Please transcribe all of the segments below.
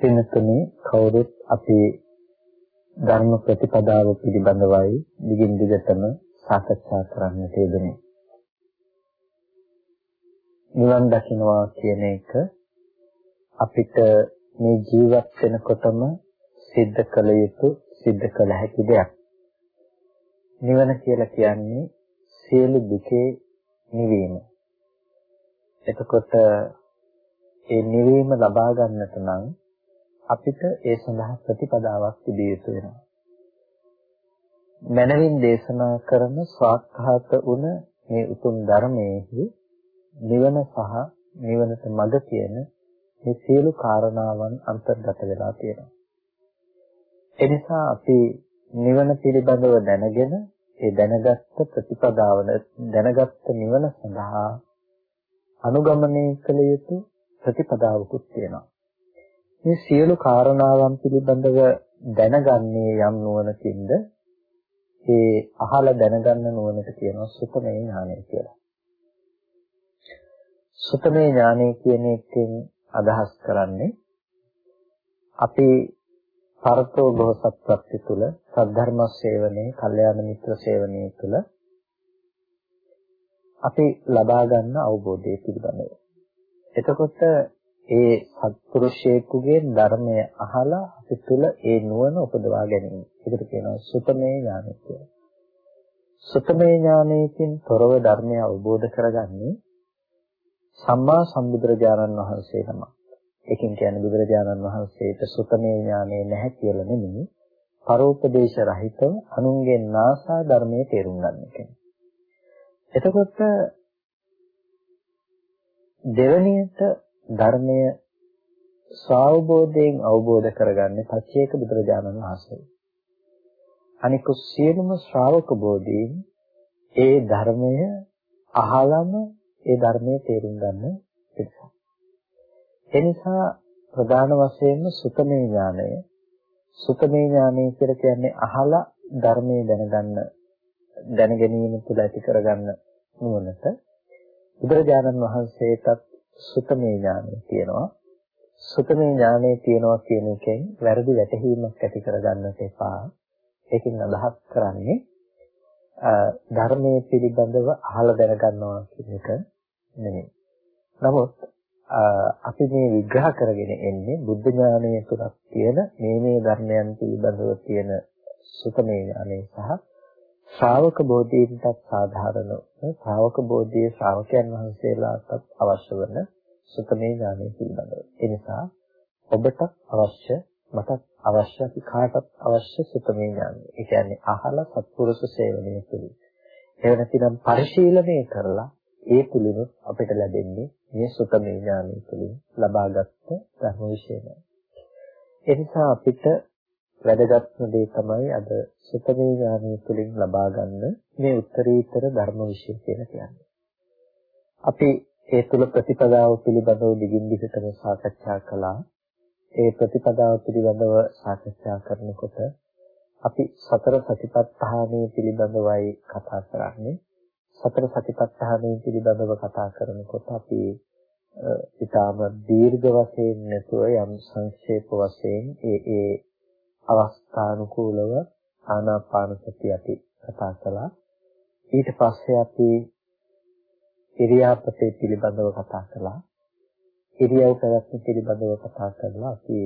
පින්තුනි කවුරුත් අපි ධර්ම ප්‍රතිපදාව පිළිබඳවයි දිගින් දිගටම සාකච්ඡා කරන්නට යෙදුනේ. නිවන් දකින්නවා කියන එක අපිට මේ ජීවත් වෙනකොටම සිද්ධ කළ යුතු සිද්ධ කළ හැකි දෙයක්. නිවන කියලා කියන්නේ සියලු දුකේ නිවීම. එතකොට ඒ නිවීම ලබා ගන්නට නම් අපිට ඒ සඳහා ප්‍රතිපදාවක් තිබිය යුතු වෙනවා. මනවින් දේශනා කරන ස්වාක්ඛාත වුණ මේ උතුම් ධර්මයේහි නිවන සහ නිවනට මඟ කියන මේ සියලු කාරණාවන් අන්තර්ගත වෙලා තියෙනවා. එනිසා අපි නිවන පිළිබඳව දැනගෙන ඒ දැනගත්ත ප්‍රතිපදාව දැනගත්ත නිවන සඳහා අනුගමනය කළ යුතු ප්‍රතිපදාවකුත් තියෙනවා. මේ සියලු කාරණාවන් පිළිබඳව දැනගන්නේ යම් නුවණකින්ද ඒ අහලා දැනගන්න නුවණට කියනවා සුතමේ ඥානය කියලා. සුතමේ ඥානය කියන එකෙන් අදහස් කරන්නේ අපි පරතෝ බෝසත්ත්වත්ව තුළ සද්ධර්ම සේවනයේ, කල්යාණ මිත්‍ර සේවනයේ තුළ අපි ලබා ගන්න අවබෝධය පිළිබඳව. එතකොට ඒ සත්පුරුෂයෙකුගේ ධර්මය අහලා අපි තුළ ඒ නුවණ උපදවා ගැනීම. ඒකට කියනවා සුතමේ ඥානය කියලා. සුතමේ ඥානයෙන් තොරව ධර්මය අවබෝධ කරගන්නේ සම්මා සම්බුදුරජාණන් වහන්සේ නමක්. ඒකෙන් කියන්නේ බුදුරජාණන් වහන්සේට සුතමේ ඥානෙ නැහැ කියලා නෙමෙයි. පරෝපදේශ රහිතව අනුන්ගෙන් නාසා ධර්මයේ තේරුම් ගන්න කෙනෙක්. එතකොට දෙවැනියට ධර්මය ස්වාවබෝධයෙන් අවබෝධ කරගන්නේ පච්චේක බුදුරජාණන් වහන්සේ. අනික සියලුම ශ්‍රාවක බෝධීන් ඒ ධර්මය අහලම ඒ ධර්මයේ තේරුම් ගන්න පිටසක්. එනිසා ප්‍රධාන වශයෙන්ම සුතමේ ඥානය සුතමේ ඥානය කියලා කියන්නේ අහලා ධර්මයේ දැනගන්න දැන ගැනීම තුළ ඇති කරගන්න නුවණට බුදුරජාණන් වහන්සේටත් සුතමේ ඥානය තියෙනවා. සුතමේ ඥානය තියෙනවා කියන එකෙන් වැරදි වැටහීමක් ඇති කරගන්නට එපා. ඒකෙන් අදහස් කරන්නේ ධර්මයේ පිළිබඳව අහලා දැනගන්නවා කියන එක නෙමෙයි. නමුත් අපි මේ විග්‍රහ කරගෙන එන්නේ බුද්ධ ඥානයේ තුනක් තියෙන මේ මේ ධර්මයන් පිළිබඳව තියෙන සුතමේ ඥානය සහ ශ්‍රාවක බෝධීන්ටත් සාධාරණ ශ්‍රාවක බෝධියේ ශ්‍රාවකයන් වහන්සේලාටත් අවශ්‍ය වන සුතමේ ඥානය පිළිබඳව. ඒ නිසා ඔබට අවශ්‍ය මටත් අවශ්‍ය අපි කාටත් අවශ්‍ය සුතමේ ඥානය. ඒ කියන්නේ අහලා සත්පුරුෂ සේවනය තුළින්. ඒ නැතිනම් පරිශීලනය කරලා ඒ තුලිනුත් අපිට ලැබෙන්නේ මේ සුතමේ ඥානය තුළින් ලබාගත් ධර්ම විශේෂය. ඒ නිසා අපිට වැදගත්ම දේ තමයි අද සුතමේ ඥානය තුළින් ලබා ගන්න මේ උත්තරීතර ධර්ම විශේෂය කියලා කියන්නේ. අපි ඒ තුල ප්‍රතිපදාව පිළිබඳව දිගින් දිගටම සාකච්ඡා කළා. ඒ ප්‍රතිපදාව පිළිබඳව සාකච්ඡා කරනකොට අපි සතර සතිපට්ඨානය පිළිබඳවයි කතා කරන්නේ. සතර සතිපට්ඨානය පිළිබඳව කතා කරනකොට අපි ඊටාම දීර්ඝ වශයෙන් නැතුව යම් සංක්ෂේප වශයෙන් ඒ ඒ අවස්ථානුකූලව ආනාපාන සතිය අපි කතා කළා. ඊට පස්සේ අපි ඉරියාපතේ පිළිබඳව කතා කළා. ඉරියව් පැවැත්ම පිළිබඳව කතා කරලා අපි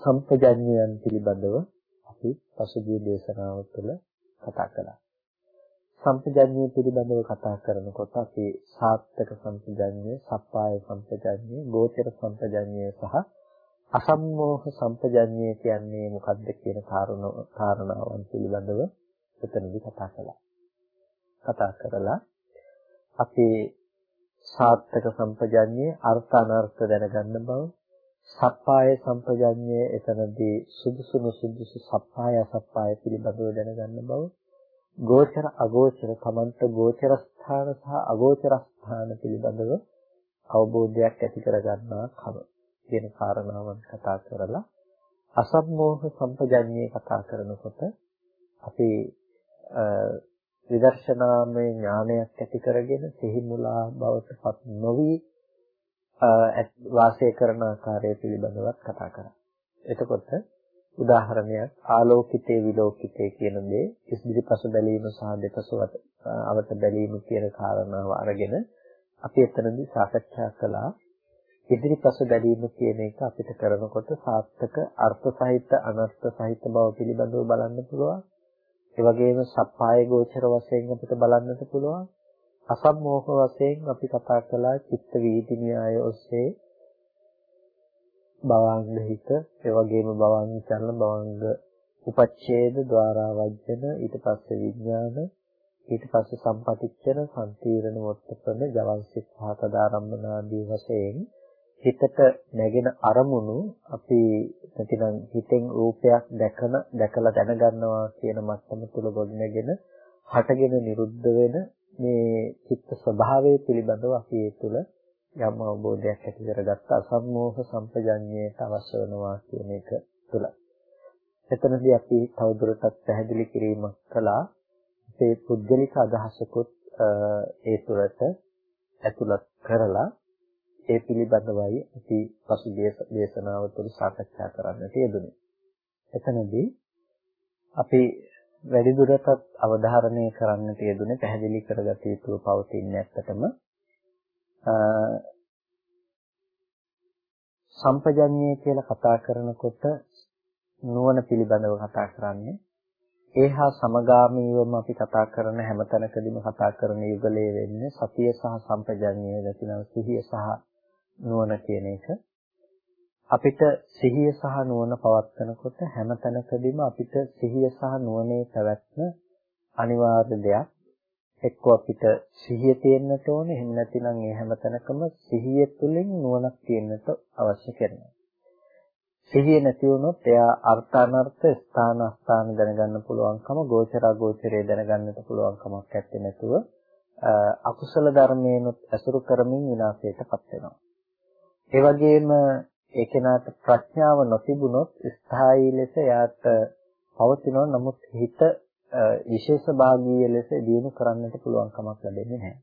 සම්පජඤ්ඤයන් පිළිබඳව අපි පසුගිය දේශනාව තුළ කතා කළා. සම්පජඤ්ඤය පිළිබඳව කතා කරනකොට අපි සාත්තක සම්පජඤ්ඤය, සප්පාය සම්පජඤ්ඤය, ගෝචර සම්පජඤ්ඤය සහ අසම්මෝහ සම්පජඤ්ඤය කියන්නේ මොකක්ද කියන කාරණාවන් පිළිබඳව එතනදී කතා කළා. කතා කරලා අපි සාත්තක සම්පජඤ්ඤේ අර්ථ අනර්ථ දැනගන්න බව සප්පාය සම්පජඤ්ඤය එතනදී සුදුසුණු සුදුසු සප්පාය සප්පාය පිළිබඳව දැනගන්න බව ගෝචර අගෝචර තමන්ට ගෝචර ස්ථාන සහ අගෝචර ස්ථාන පිළිබඳව අවබෝධයක් ඇති කරගන්නා කම කියන කාරණාවන් කතා කරලා අසම්මෝහ සම්පජඤ්ඤේ කතා කරනකොට අපි විදර්ශනාමය ඥානයක් ඇති කරගෙන සිහි මුලා බවට පත් නොවි වාසය කරන ආකාරය පිළිබඳවත් කතා කරා. එතකොට උදාහරණයක් ආලෝකිතේ විලෝකිතේ කියන දේ ඉස්දිරිපස බැලීම සහ දෙපස අවත බැලීම කියන කාරණාව අරගෙන අපි එතනදී සාකච්ඡා කළා ඉදිරිපස බැලීම කියන එක අපිට කරනකොට සාර්ථක අර්ථ සහිත අනර්ථ සහිත බව පිළිබඳව බලන්න පුළුවන්. ඒ වගේම සප්පාය ගෝචර වශයෙන් අපිට බලන්නට පුළුවන්. අසම්මෝහ වශයෙන් අපි කතා කළා චිත්ත වීති න්‍යාය ඔස්සේ භවංග හිත ඒ වගේම භවංග චලන භවංග උපච්ඡේද ద్వාරා වජ්ජන ඊට පස්සේ විඥාන ඊට පස්සේ සම්පටිච්ඡන සම්තීරණ වොත්තපන ජවන්සිත පහතදාරම්මන ආදී වශයෙන් හිතට නැගෙන අරමුණු අපි නැතිනම් හිතෙන් රූපයක් දැකන දැකලා දැනගන්නවා කියන මට්ටම තුල ගොඩනගෙන හටගෙන නිරුද්ධ වෙන මේ චිත්ත ස්වභාවය පිළිබඳව අපි ඒ තුල යම් අවබෝධයක් ඇති කරගත්ත අසම්මෝහ සම්පජඤ්ඤයට අවශ්‍ය වෙනවා කියන එක තුල. එතනදී අපි තවදුරටත් පැහැදිලි කිරීමක් කළා. අපේ පුද්ගලික අදහසකුත් ඒ තුළට ඇතුළත් කරලා ඒ පිළිබඳවයි අපි පසු දේශනාව තුළ සාකච්ඡා කරන්නට යෙදුනේ. එතනදී අපි වැඩිදුරටත් අවධාරණය කරන්නට යෙදුනේ පැහැදිලි කරගත යුතු පවතින ඇත්තටම සම්පජඤ්ඤය කියලා කතා කරනකොට නුවණ පිළිබඳව කතා කරන්නේ ඒහා සමගාමීවම අපි කතා කරන හැම තැනකදීම කතා කරන යුගලයේ වෙන්නේ සතිය සහ සම්පජඤ්ඤය නැතිනම් සිහිය සහ නුවණ කියන එක අපිට සිහිය සහ නුවණ පවත්නකොට හැම තැනකදීම අපිට සිහිය සහ නුවණේ පැවැත්ම අනිවාර්ය දෙයක්. එක්ක අපිට සිහිය තියෙන්නට ඕනේ එහෙම නැතිනම් ඒ හැම තැනකම සිහිය තුළින් නුවණක් තියෙන්නට අවශ්‍ය කරනවා. සිහිය නැති වුණොත් එයා අර්ථ අනර්ථ ස්ථාන අස්ථාන දැනගන්න පුළුවන්කම ගෝචර අගෝචරය දැනගන්නට පුළුවන්කමක් නැත්තේ නැතුව අකුසල ධර්මයනොත් ඇසුරු කරමින් විනාශයටපත් වෙනවා. ඒ වගේම ඒ කෙනාට ප්‍රඥාව නොතිබුණොත් ස්ථායී ලෙස යාට පවතිනවා නමුත් හිත විශේෂ භාගීය ලෙස දියුණු කරන්නට පුළුවන් කමක් ලැබෙන්නේ නැහැ.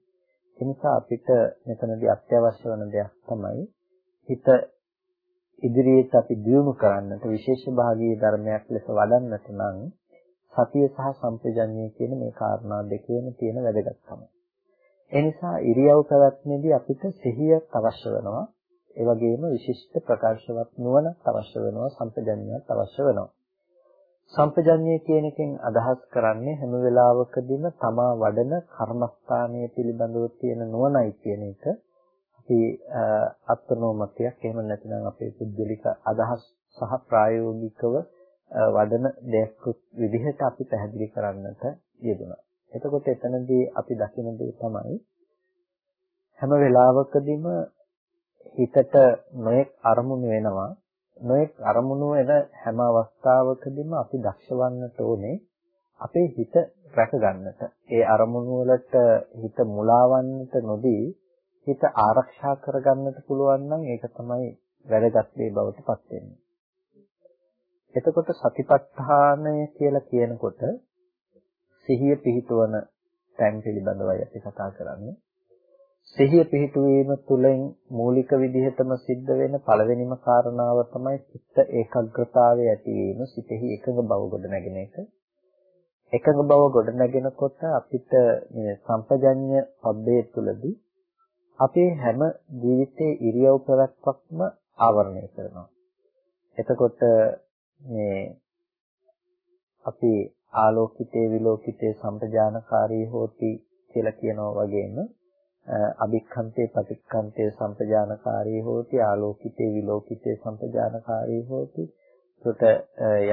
ඒ නිසා අපිට මෙතනදී අත්‍යවශ්‍ය වන දෙයක් තමයි හිත ඉදිරියට අපි දියුණු කරන්නට විශේෂ භාගීය ධර්මයක් ලෙස වඩන්නට නම් සතිය සහ සම්පජඤ්ඤය කියන මේ කාරණා දෙකේම තියෙන වැදගත්කම. ඒ නිසා ඉරියව් පැවැත්මේදී අපිට සිහිය අවශ්‍ය වෙනවා. ඒ වගේම විශිෂ්ට ප්‍රකාශවත් නුවණක් අවශ්‍ය වෙනවා සම්පජඤ්ඤයක් අවශ්‍ය වෙනවා. සම්පජඤ්ඤය කියන එකෙන් අදහස් කරන්නේ හැම වෙලාවකදීම තමා වඩන කර්මස්ථානය පිළිබඳව තියෙන නුවණයි කියන එක. අපි අත්නෝමතියක් එහෙම නැත්නම් අපේ පුද්ගලික අදහස් සහ ප්‍රායෝගිකව වඩන දෙයක් විදිහට අපි පැහැදිලි කරන්නට යෙදුණා. එතකොට එතනදී අපි දකින දේ තමයි හැම වෙලාවකදීම හිතට නොඑක් අරමුණු වෙනවා නොඑක් අරමුණු වෙන හැම අවස්ථාවකදීම අපි දක්ෂවන්නට ඕනේ අපේ හිත රැක ගන්නට ඒ අරමුණු වලට හිත මුලාවන්නට නොදී හිත ආරක්ෂා කරගන්නට පුළුවන් නම් ඒක තමයි වැදගත් දේ බවට පත් වෙන්නේ. එතකොට සතිපට්ඨානය කියලා කියනකොට සිහිය පිහිටවන තැන් පිළිබඳවයි අපි කතා කරන්නේ. සිහිය පිහිටුවීම තුළින් මූලික විදිහටම සිද්ධ වෙන පළවෙනිම කාරණාව තමයි චිත්ත ඒකාග්‍රතාවය ඇතිවීම සිතෙහි එකඟ බව ගොඩනැගෙන එක. එකඟ බව ගොඩනැගෙනකොට අපිට මේ සම්පජඤ්ඤ පබ්බේ තුලදී අපේ හැම ජීවිතයේ ඉරියව් ප්‍රවැත්මක්ම ආවරණය කරනවා. එතකොට මේ අපි ආලෝකිතේ විලෝකිතේ සම්පජානකාරී හෝති කියලා කියනවා වගේම අභික්ඛන්තේ පටික්ඛන්තේ සම්පජානකාරී හෝති ආලෝකිතේ විලෝකිතේ සම්පජානකාරී හෝති ඒකට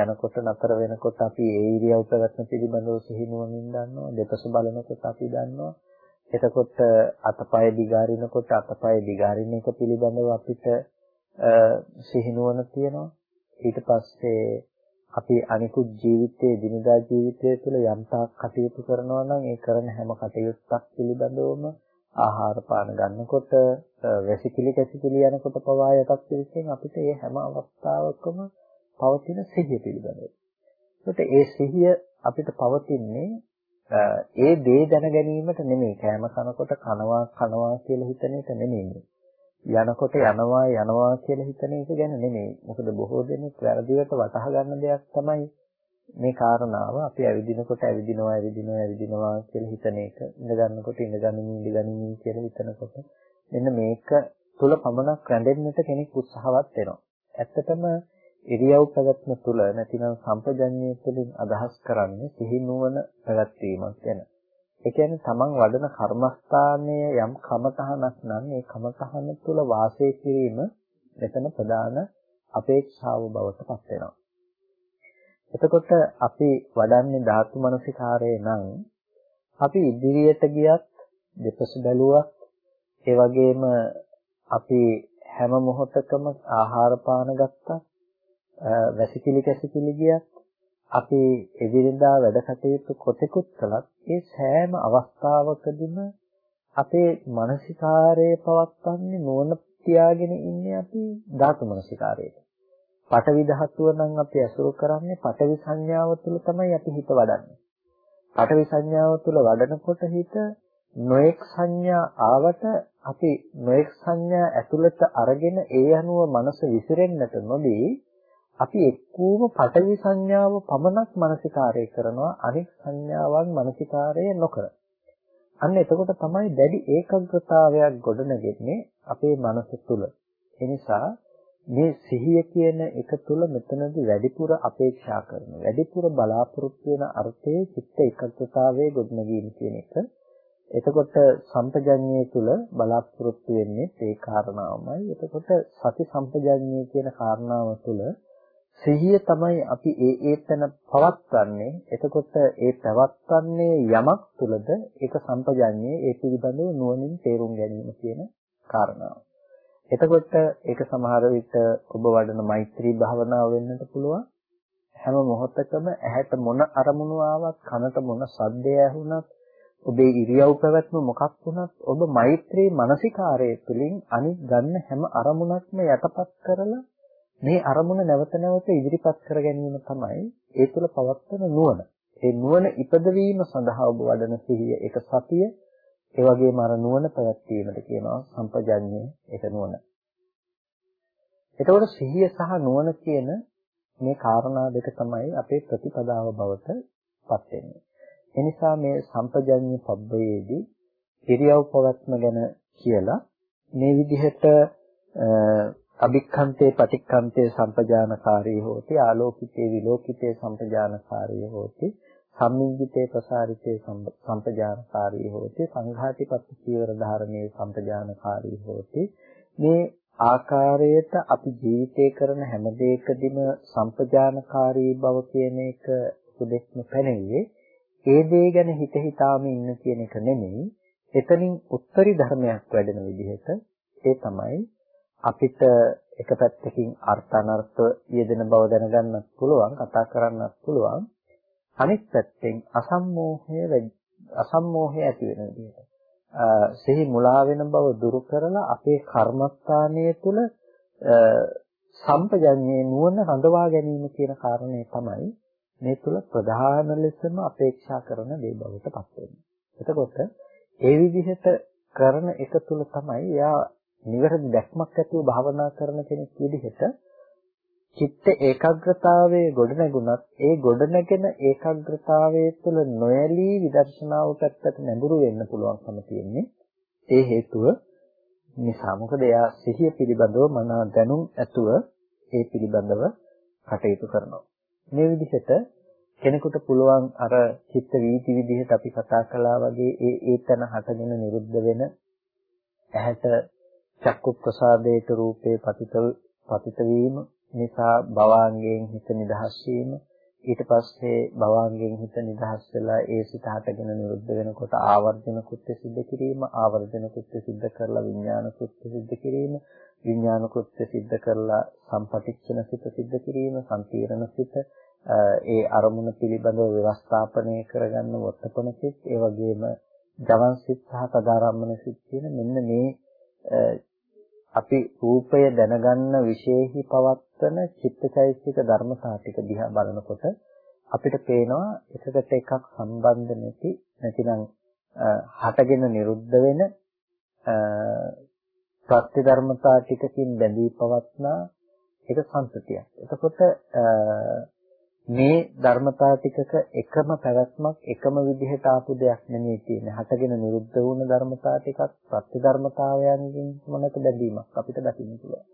යනකොට නතර වෙනකොට අපි ඒ ඉරියව් පැවැත්ම පිළිබඳව සිහිනුවමින් දන්නවා දෙපස බලනකොට අපි දන්නවා එතකොට අතපය දිගාරිනකොට අතපය දිගාරින එක පිළිබඳව අපිට සිහිනුවන තියෙනවා. ඊට පස්සේ අපි අනිකුත් ජීවිතයේ දිනදා ජීවිතය තුළ යම් තාක් කටයුතු කරනවා නම් ඒ කරන හැම කටයුත්තක් පිළිබඳවම ආහාර පාන ගන්නකොට වැසිකිලි කැසිකිලි යනකොට පවා යටත් පිළිසෙන් අපිට මේ හැම අවස්ථාවකම පවතින සිහිය පිළිබඳව. ඒකට ඒ සිහිය අපිට පවතින්නේ ඒ දේ දැන ගැනීමට නෙමෙයි කෑම කනකොට කනවා කනවා කියලා හිතන එක නෙමෙයි. යනකොට යනවා යනවා කියලා හිතන එක ගැන නෙමෙයි. මොකද බොහෝ දෙනෙක් වැරදිවට වටහා ගන්න දෙයක් තමයි මේ කාරණාව අපි ඇවිදිනකොට ඇවිදිනවා ඇවිදිනවා ඇවිදිනවා කියලා හිතන එක. ඉඳ ගන්නකොට ඉඳ ගනිමි ඉඳ ගනිමි කියලා හිතනකොට මෙන්න මේක තුල පමණක් රැඳෙන්නට කෙනෙක් උත්සාහවත් වෙනවා. ඇත්තටම ඉරියව් පැවැත්ම තුල නැතිනම් සම්පජඤ්ඤය තුළින් අදහස් කරන්නේ සිහි නුවණ පැවැත්වීමක් ගැන. ඒ කියන්නේ තමන් වඩන කර්මස්ථානයේ යම් කමතහනක් නම් ඒ කමතහන තුළ වාසය කිරීම මෙතන ප්‍රධාන අපේක්ෂාව බවට පත් වෙනවා. එතකොට අපි වඩන්නේ ධාතු මනසිකාරය නම් අපි ඉදිරියට ගියත් දෙපස බැලුවත් ඒ වගේම අපි හැම මොහොතකම ආහාර පාන ගත්තා වැසිකිලි කැසිකිලි ගියත් අපි එදිනෙදා වැඩ කටයුතු කොතෙකුත් කළත් ඒ සෑම අවස්ථාවකදීම අපේ මානසිකාරයේ පවත්වන්නේ නෝන තියාගෙන ඉන්නේ අපි ධාතු මානසිකාරයට. පටවි ධාතුව නම් අපි අසුරු කරන්නේ පටවි සංඥාව තුළ තමයි අපි හිත වඩන්නේ. පටවි සංඥාව තුළ වඩනකොට හිත නොඑක් සංඥා ආවට අපි නොඑක් සංඥා ඇතුළත අරගෙන ඒ අනුව මනස විසිරෙන්නට නොදී අපි එක්කෝම පටවි සංඥාව පමණක් මානසිකාරය කරනවා අනිත් සංඥාවන් මානසිකාරය නොකර. අන්න එතකොට තමයි දැඩි ඒකාග්‍රතාවයක් ගොඩනගෙන්නේ අපේ මනස තුල. ඒ නිසා මේ සිහිය කියන එක තුල මෙතනදී වැඩිපුර අපේක්ෂා කරන වැඩිපුර බලාපොරොත්තු වෙන අර්ථයේ චිත්ත ඒකාග්‍රතාවයේ ගොඩනගීම කියන එක. එතකොට සම්පජඤ්ඤයේ තුල බලාපොරොත්තු වෙන්නේ ඒ කාරණාවමයි. එතකොට සති සම්පජඤ්ඤයේ කියන කාරණාව තුල සිහිය තමයි අපි ඒ ඒ තැන පවත්වන්නේ. එතකොට ඒ පවත්වන්නේ යමක් තුළද ඒක සම්පජඤ්ඤේ ඒ පිළිබඳව නුවණින් තේරුම් ගැනීම කියන කාරණාව. එතකොට ඒක සමහර විට ඔබ වඩන මෛත්‍රී භාවනාව වෙන්නත් පුළුවන්. හැම මොහොතකම ඇහැට මොන අරමුණු ආවත් කනට මොන ශබ්දය ඇහුණත් ඔබේ ඉරියව් පැවැත්ම මොකක් වුණත් ඔබ මෛත්‍රී මානසිකාරය තුළින් අනිත් ගන්න හැම අරමුණක්ම යටපත් කරලා මේ අරමුණ නැවත නැවත ඉදිරිපත් කර ගැනීම තමයි ඒ තුළ පවත්වන නුවණ. ඒ නුවණ ඉපදවීම සඳහා ඔබ වඩන සිහිය ඒක සතිය ඒ වගේම අර නුවණ පැවැත්වීමට කියනවා සම්පජඤ්ඤය ඒක නුවණ. එතකොට සිහිය සහ නුවණ කියන මේ කාරණා දෙක තමයි අපේ ප්‍රතිපදාව බවට පත් වෙන්නේ. එනිසා මේ සම්පජඤ්ඤ පබ්බයේදී ඉරියව් පවත්ම ගැන කියලා මේ විදිහට අභික්ඛන්තේ පටික්ඛන්තේ සම්පජානකාරී හෝති ආලෝකිතේ විලෝකිතේ සම්පජානකාරී හෝති සම්මිංගිතේ ප්‍රසාරිතේ සම්පජානකාරී හෝති. සංඝාතිපත්ති චීවර ධාරණේ සම්පජානකාරී හෝති. මේ ආකාරයට අපි ජීවිතේ කරන හැම දෙයකදීම සම්පජානකාරී බව කියන එක උදෙක්ම පැනෙන්නේ. ඒ දේ ගැන හිත හිතාම ඉන්න කියන එක නෙමෙයි. එතනින් උත්තරී ධර්මයක් වැඩෙන විදිහට ඒ තමයි අපිට එක පැත්තකින් අර්ථ අනර්ථ යෙදෙන බව දැනගන්නත් පුළුවන් කතා කරන්නත් පුළුවන්. අනිත් පැත්තෙන් අසම්මෝහය අසම්මෝහය ඇති වෙන විදිහට සිහි මුලා වෙන බව දුරු කරලා අපේ කර්මස්ථානයේ තුල සම්පජඤ්ඤේ නුවණ රඳවා ගැනීම කියන කාරණේ තමයි මේ තුල ප්‍රධාන ලෙසම අපේක්ෂා කරන දේ බවට පත් වෙන්නේ. එතකොට ඒ විදිහට කරන එක තුල තමයි එයා නිවැරදි දැක්මක් ඇතුව භාවනා කරන කෙනෙක් විදිහට චිත්ත ඒකාග්‍රතාවයේ ගොඩනැගුණත් ඒ ගොඩනැගෙන ඒකාග්‍රතාවයේ තුළ නොයලී විදර්ශනාව පැත්තට නැඹුරු වෙන්න පුළුවන්කම තියෙන්නේ. ඒ හේතුව නිසා මොකද එයා සිහිය පිළිබඳව මන දැනුම් ඇතුව ඒ පිළිබඳව කටයුතු කරනවා. මේ විදිහට කෙනෙකුට පුළුවන් අර චිත්ත වීති විදිහට අපි කතා කළා වගේ ඒ ඒ තැන හටගෙන නිරුද්ධ වෙන ඇහැට චක්කු ප්‍රසාදයට රූපේ පතිත පතිත වීම නිසා භවාංගයෙන් හිත නිදහස් වීම ඊට පස්සේ භවංගෙන් හිත නිදහස් වෙලා ඒ සිත හටගෙන නිරුද්ධ වෙනකොට ආවර්ජන කෘත්‍ය සිද්ධ කිරීම ආවර්ජන කෘත්‍ය සිද්ධ කරලා විඥාන කෘත්‍ය සිද්ධ කිරීම විඥාන කෘත්‍ය සිද්ධ කරලා සම්පටිච්ඡන සිත සිද්ධ කිරීම සම්පීර්ණ සිත ඒ අරමුණ පිළිබඳව ව්‍යවස්ථාපනය කරගන්න වර්තපන සිත් ඒ වගේම ජවන් සිත් සහ තදාරම්මන සිත් කියන මෙන්න මේ අපි රූපය දැනගන්න විශේෂයි පවත්තන චිත්තචෛතසික ධර්මතා ටික දිහා බලනකොට අපිට පේනවා එකකට එකක් සම්බන්ධ නැති නැතිනම් හටගෙන නිරුද්ධ වෙන ප්‍රත්‍ය ධර්මතා ටිකකින් බැඳී පවත්නා එක සංතතියක්. එතකොට මේ ධර්මතා ටිකක එකම පැවැත්මක් එකම විදිහට ආපු දෙයක් නෙමෙයි තියෙන්නේ. හටගෙන නිරුද්ධ වුණ ධර්මතා ටිකක් සත්‍ය ධර්මතාවයන්ගෙන් මොනක බැඳීමක් අපිට දකින්න පුළුවන්.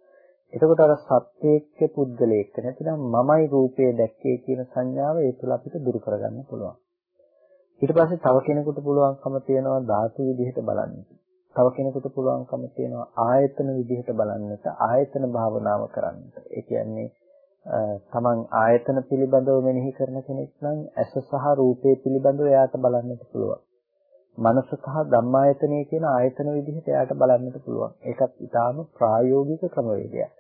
එතකොට අර සත්‍යයේක පුද්ගලයක නැතිනම් මමයි රූපය දැක්කේ කියන සංඥාව ඒ තුළ අපිට දුරු කරගන්න පුළුවන්. ඊට පස්සේ තව කෙනෙකුට පුළුවන්කම තියෙනවා ධාතු විදිහට බලන්න. තව කෙනෙකුට පුළුවන්කම තියෙනවා ආයතන විදිහට බලන්නට ආයතන භාවනාව කරන්නට. ඒ කියන්නේ තමන් ආයතන පිළිබඳව මෙනෙහි කරන කෙනෙක් නම් ඇස සහ රූපේ පිළිබඳව එයාට බලන්නට පුළුවන්. මනස සහ ධම්මායතනය කියන ආයතන විදිහට එයාට බලන්නට පුළුවන්. ඒකත් ඊටාම ප්‍රායෝගික ක්‍රමවේදයක්.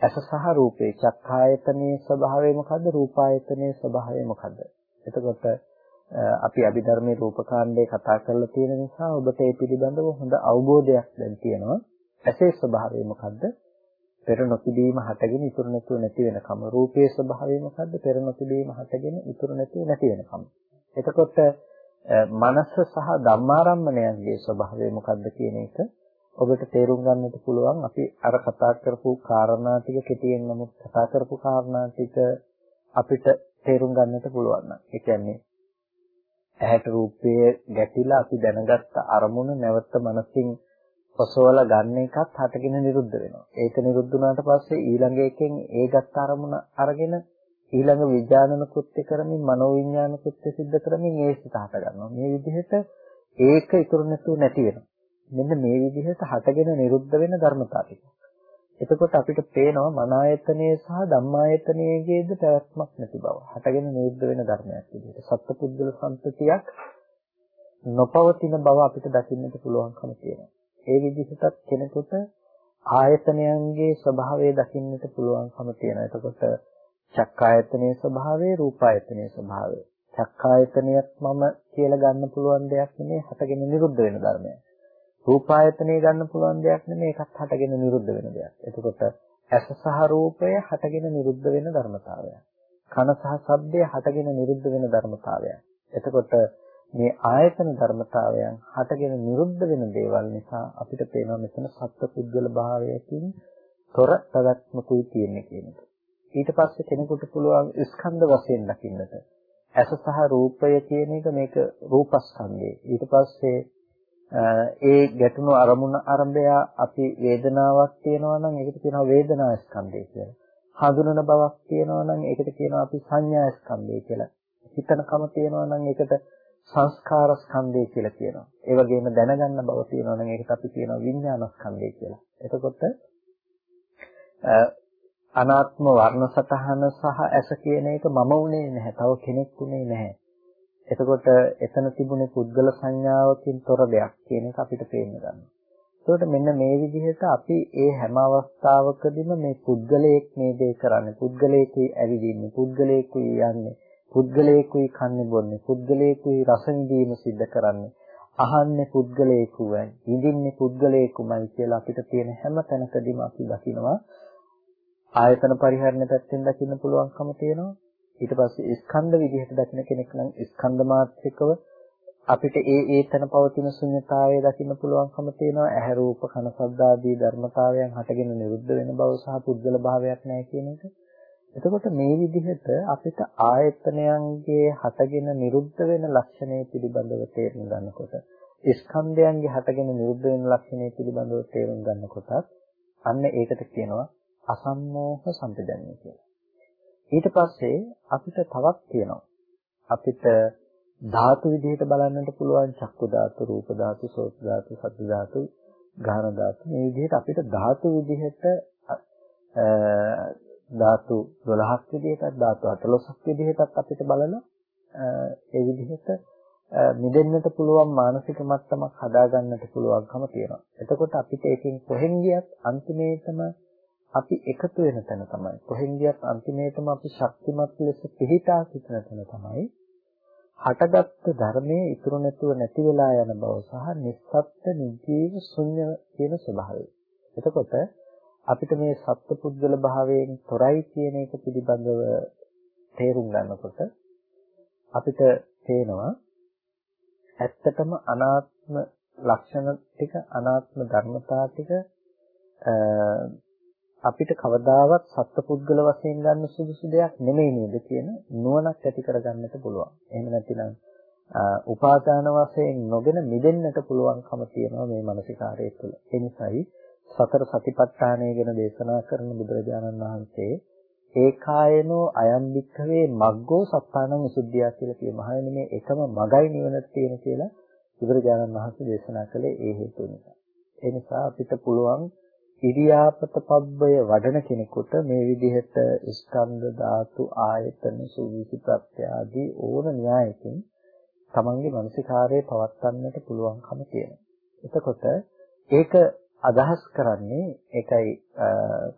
ඇස සහ රූපේ චක්ඛායතනයේ ස්වභාවය මොකද්ද? රූපායතනයේ ස්වභාවය මොකද්ද? එතකොට අපි අභිධර්මයේ රූපකාණ්ඩේ කතා කරලා තියෙන නිසා ඔබට ඒ පිළිබඳව හොඳ අවබෝධයක් දැන් තියෙනවා. ඇසේ ස්වභාවය මොකද්ද? පෙර නොතිබීම හටගෙන ඉතුරු නැතුව නැති වෙනකම. රූපයේ ස්වභාවය මොකද්ද? පෙර නොතිබීම හටගෙන ඉතුරු නැතුව නැති වෙනකම. එතකොට මනස සහ ධම්මාරම්මණයන්ගේ ස්වභාවය මොකද්ද කියන එක ඔබට තේරුම් ගන්නට පුළුවන්. අපි අර කතා කරපු කාරණා ටික කෙටියෙන් නමුත් කතා කරපු කාරණා ටික අපිට තේරුම් ගන්නට පුළුවන් නම් ඒ කියන්නේ ඇහැට රූපයේ ගැටිලා අපි දැනගත්ත අරමුණ නැවත මනසින් ඔසවල ගන්න එකත් හටගෙන නිරුද්ධ වෙනවා. ඒක නිරුද්ධ වුණාට පස්සේ ඊළඟ එකෙන් ඒ ගත්ත අරමුණ අරගෙන ඊළඟ විඥානන කෘත්‍ය කරමින් මනෝවිඥාන කෘත්‍ය සිද්ධ කරමින් ඒ සිත හට ගන්නවා. මේ විදිහට ඒක ඉතුරු නැතුව නැති වෙනවා. මෙන්න මේ විදිහට හටගෙන නිරුද්ධ වෙන ධර්මතා ටික. එතකොට අපිට පේනවා මන ආයතනයේ සහ ධම්මායතනයේද පැවැත්මක් නැති බව. හටගෙන නිරුද්ධ වෙන ධර්මයක් විදිහට. සත්පුද්ගල සම්පතියක් නොපවතින බව අපිට දකින්නට පුළුවන්කම තියෙනවා. ඒ විදිහටත් කෙනෙකුට ආයතනයන්ගේ ස්වභාවය දකින්නට පුළුවන්කම තියෙනවා. එතකොට චක්කායතනයේ ස්වභාවය, රූපායතනයේ ස්වභාවය. චක්කායතනයක් මම කියලා ගන්න පුළුවන් දෙයක් නෙමෙයි හටගෙන නිරුද්ධ වෙන ධර්මයක්. රූපායතනය ගන්න පුළුවන් දෙයක් නෙමෙයි ඒකත් හටගෙන නිරුද්ධ වෙන දෙයක්. එතකොට ඇස සහ රූපය හටගෙන නිරුද්ධ වෙන ධර්මතාවයක්. කන සහ ශබ්දය හටගෙන නිරුද්ධ වෙන ධර්මතාවයක්. එතකොට මේ ආයතන ධර්මතාවයන් හටගෙන නිරුද්ධ වෙන දේවල් නිසා අපිට පේනවා මෙතන සත්පුද්ගල භාවයකින් තොර පැවැත්මකුයි තියෙන්නේ කියන එක. ඊට පස්සේ කෙනෙකුට පුළුවන් ස්කන්ධ වශයෙන් දකින්නට. ඇස සහ රූපය කියන එක මේක රූපස්කන්ධය. ඊට පස්සේ ඒ ගැටුණු අරමුණ අරඹය අපි වේදනාවක් තියෙනවා නම් ඒකට කියනවා වේදනා ස්කන්ධය කියලා. හඳුනන බවක් තියෙනවා නම් ඒකට කියනවා අපි සංඥා ස්කන්ධය කියලා. හිතනකම තියෙනවා නම් ඒකට සංස්කාර ස්කන්ධය කියලා කියනවා. ඒ වගේම දැනගන්න බව තියෙනවා නම් ඒකට අපි කියනවා විඥාන ස්කන්ධය කියලා. එතකොට අනාත්ම වර්ණ සතහන සහ ඇස කියන එක මම උනේ නැහැ. තව කෙනෙක් උනේ නැහැ. එතකොට එතන තිබුණේ පුද්ගල සංඥාවකින් තොර දෙයක් කියන එක අපිට පේන්න ගන්නවා. එතකොට මෙන්න මේ විදිහට අපි ඒ හැම අවස්ථාවකදීම මේ පුද්ගලයෙක් මේ දේ කරන්නේ පුද්ගලයෙකුයි ඇවිදින්නේ පුද්ගලයෙකුයි යන්නේ පුද්ගලයෙකුයි කන්නේ බොන්නේ පුද්ගලයෙකුයි රස විඳීම සිද්ධ කරන්නේ අහන්නේ පුද්ගලයෙකුමයි විඳින්නේ පුද්ගලයෙකුමයි කියලා අපිට තියෙන හැම තැනකදීම අපි දකිනවා. ආයතන පරිහරණය පැත්තෙන් දකින්න පුළුවන්කම තියෙනවා. ඊට පස්සේ ස්කන්ධ විදිහට දකින කෙනෙක් නම් ස්කන්ධ මාත්‍රිකව අපිට ඒ ඒ තැන පවතින ශුන්‍යතාවය දකින්න පුළුවන්කම තියෙනවා. ඇහැ රූප කන ශබ්ද ආදී ධර්මතාවයන් හටගෙන නිරුද්ධ වෙන බව සහ පුද්ගල භාවයක් නැහැ කියන එක. එතකොට මේ විදිහට අපිට ආයතනයන්ගේ හටගෙන නිරුද්ධ වෙන ලක්ෂණය පිළිබඳව තේරුම් ගන්නකොට ස්කන්ධයන්ගේ හටගෙන නිරුද්ධ වෙන ලක්ෂණය පිළිබඳව තේරුම් ගන්නකොට අන්න ඒකට කියනවා අසම්මෝහ සම්පජන්‍ය කියලා. ඊට පස්සේ අපිට තවත් කියනවා අපිට ධාතු විදිහට බලන්නට පුළුවන් චක්කු ධාතු, රූප ධාතු, සෝත ධාතු, සද්ද ධාතු, ගාන ධාතු. මේ විදිහට අපිට ධාතු විදිහට ධාතු 12ක් විදිහටත් ධාතු 14ක් විදිහටත් අපිට බලලා ඒ විදිහට මිදෙන්නට පුළුවන් මානසික මට්ටමක් හදාගන්නට පුළුවන්කම තියෙනවා. එතකොට අපිට ඒකෙන් කොහෙන් ගියත් අන්තිමේටම අපි එකතු වෙන තැන තමයි. කොහෙන් ගියත් අන්තිමේටම අපි ශක්තිමත් ලෙස පිහිටා සිටින තැන තමයි. හටගත්තු ධර්මයේ ඉතුරු නැතුව නැති වෙලා යන බව සහ නිස්සත්ත්‍ය නිජීව ශුන්‍ය කියන ස්වභාවය. එතකොට අපිට මේ සත්පුද්ගල භාවයෙන් තොරයි කියන එක පිළිබඳව තේරුම් ගන්නකොට අපිට පේනවා ඇත්තටම අනාත්ම ලක්ෂණ ටික අනාත්ම ධර්මතා ටික අපිට කවදාවත් සත්පුද්ගල වශයෙන් ගන්න සුදුසු දෙයක් නෙමෙයි නේද කියන නුවණක් ඇති කරගන්නට පුළුවන්. එහෙම නැතිනම් උපාදාන වශයෙන් නොගෙන මිදෙන්නට පුළුවන්කම තියෙනවා මේ මානසිකාරය තුළ. ඒ නිසායි සතර සතිපට්ඨානය ගැන දේශනා කරන බුදුරජාණන් වහන්සේ ඒකායනෝ අයම් වික්ඛවේ මග්ගෝ සත්තානං විසුද්ධිය කියලා කිය මහණෙනි මේ එකම මගයි නිවනට තියෙන කියලා බුදුරජාණන් වහන්සේ දේශනා කළේ ඒ හේතුව නිසා. ඒ නිසා අපිට පුළුවන් ඉරියාපත පබ්බය වඩන කෙනෙකුට මේ විදිහට ස්කන්ධ ධාතු ආයතන සුවිසි ප්‍රත්‍ය ආදී ඕන න්‍යායකින් තමන්ගේ මානසිකාරය පවත්වන්නට පුළුවන්කම තියෙනවා. එතකොට ඒක අදහස් කරන්නේ ඒකයි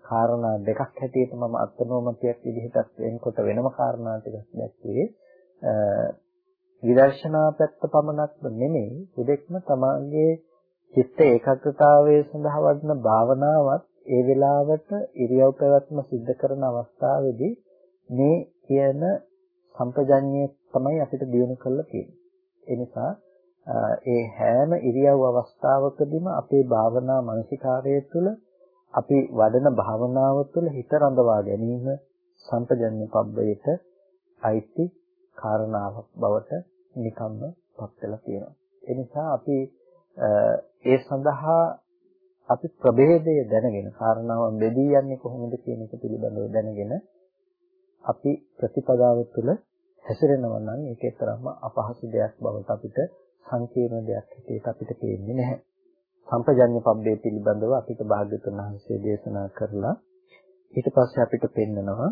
කාරණා දෙකක් හැටියට මම අත්නෝමතියක් විදිහට වෙනකොට වෙනම කාරණා ටිකක් දැක්කේ විදර්ශනා පැත්ත පමණක්ම නෙමෙයි හුදෙක්ම තමාගේ චිත්ත ඒකාග්‍රතාවයේ සඳහා වඩන භාවනාවත් ඒ වෙලාවට ඉරියව් පැවැත්ම සිද්ධ කරන අවස්ථාවේදී මේ කියන සම්පජඤ්ඤය තමයි අපිට දිනු කරලා තියෙන්නේ. ඒ නිසා ඒ හැම ඉරියව් අවස්ථාවකදීම අපේ භාවනා මානසිකාරය තුළ අපි වඩන භාවනාව තුළ හිත රඳවා ගැනීම සම්පජන්‍ය පබ්බයට අයිති කාරණාවක් බවට නිකම්ම පත් වෙලා තියෙනවා. ඒ නිසා අපි ඒ සඳහා අපි ප්‍රභේදය දැනගෙන කාරණාව බෙදී යන්නේ කොහොමද කියන එක පිළිබඳව දැනගෙන අපි ප්‍රතිපදාව තුළ හැසිරෙනවා නම් ඒකේ තරම්ම අපහසු දෙයක් බවට අපිට සංකීර්ණ දෙයක් හැටියට අපිට පේන්නේ නැහැ. සම්පජඤ්ඤ පබ්බේ පිළිබඳව අපිට භාග්‍යතුන් වහන්සේ දේශනා කරලා ඊට පස්සේ අපිට පෙන්නනවා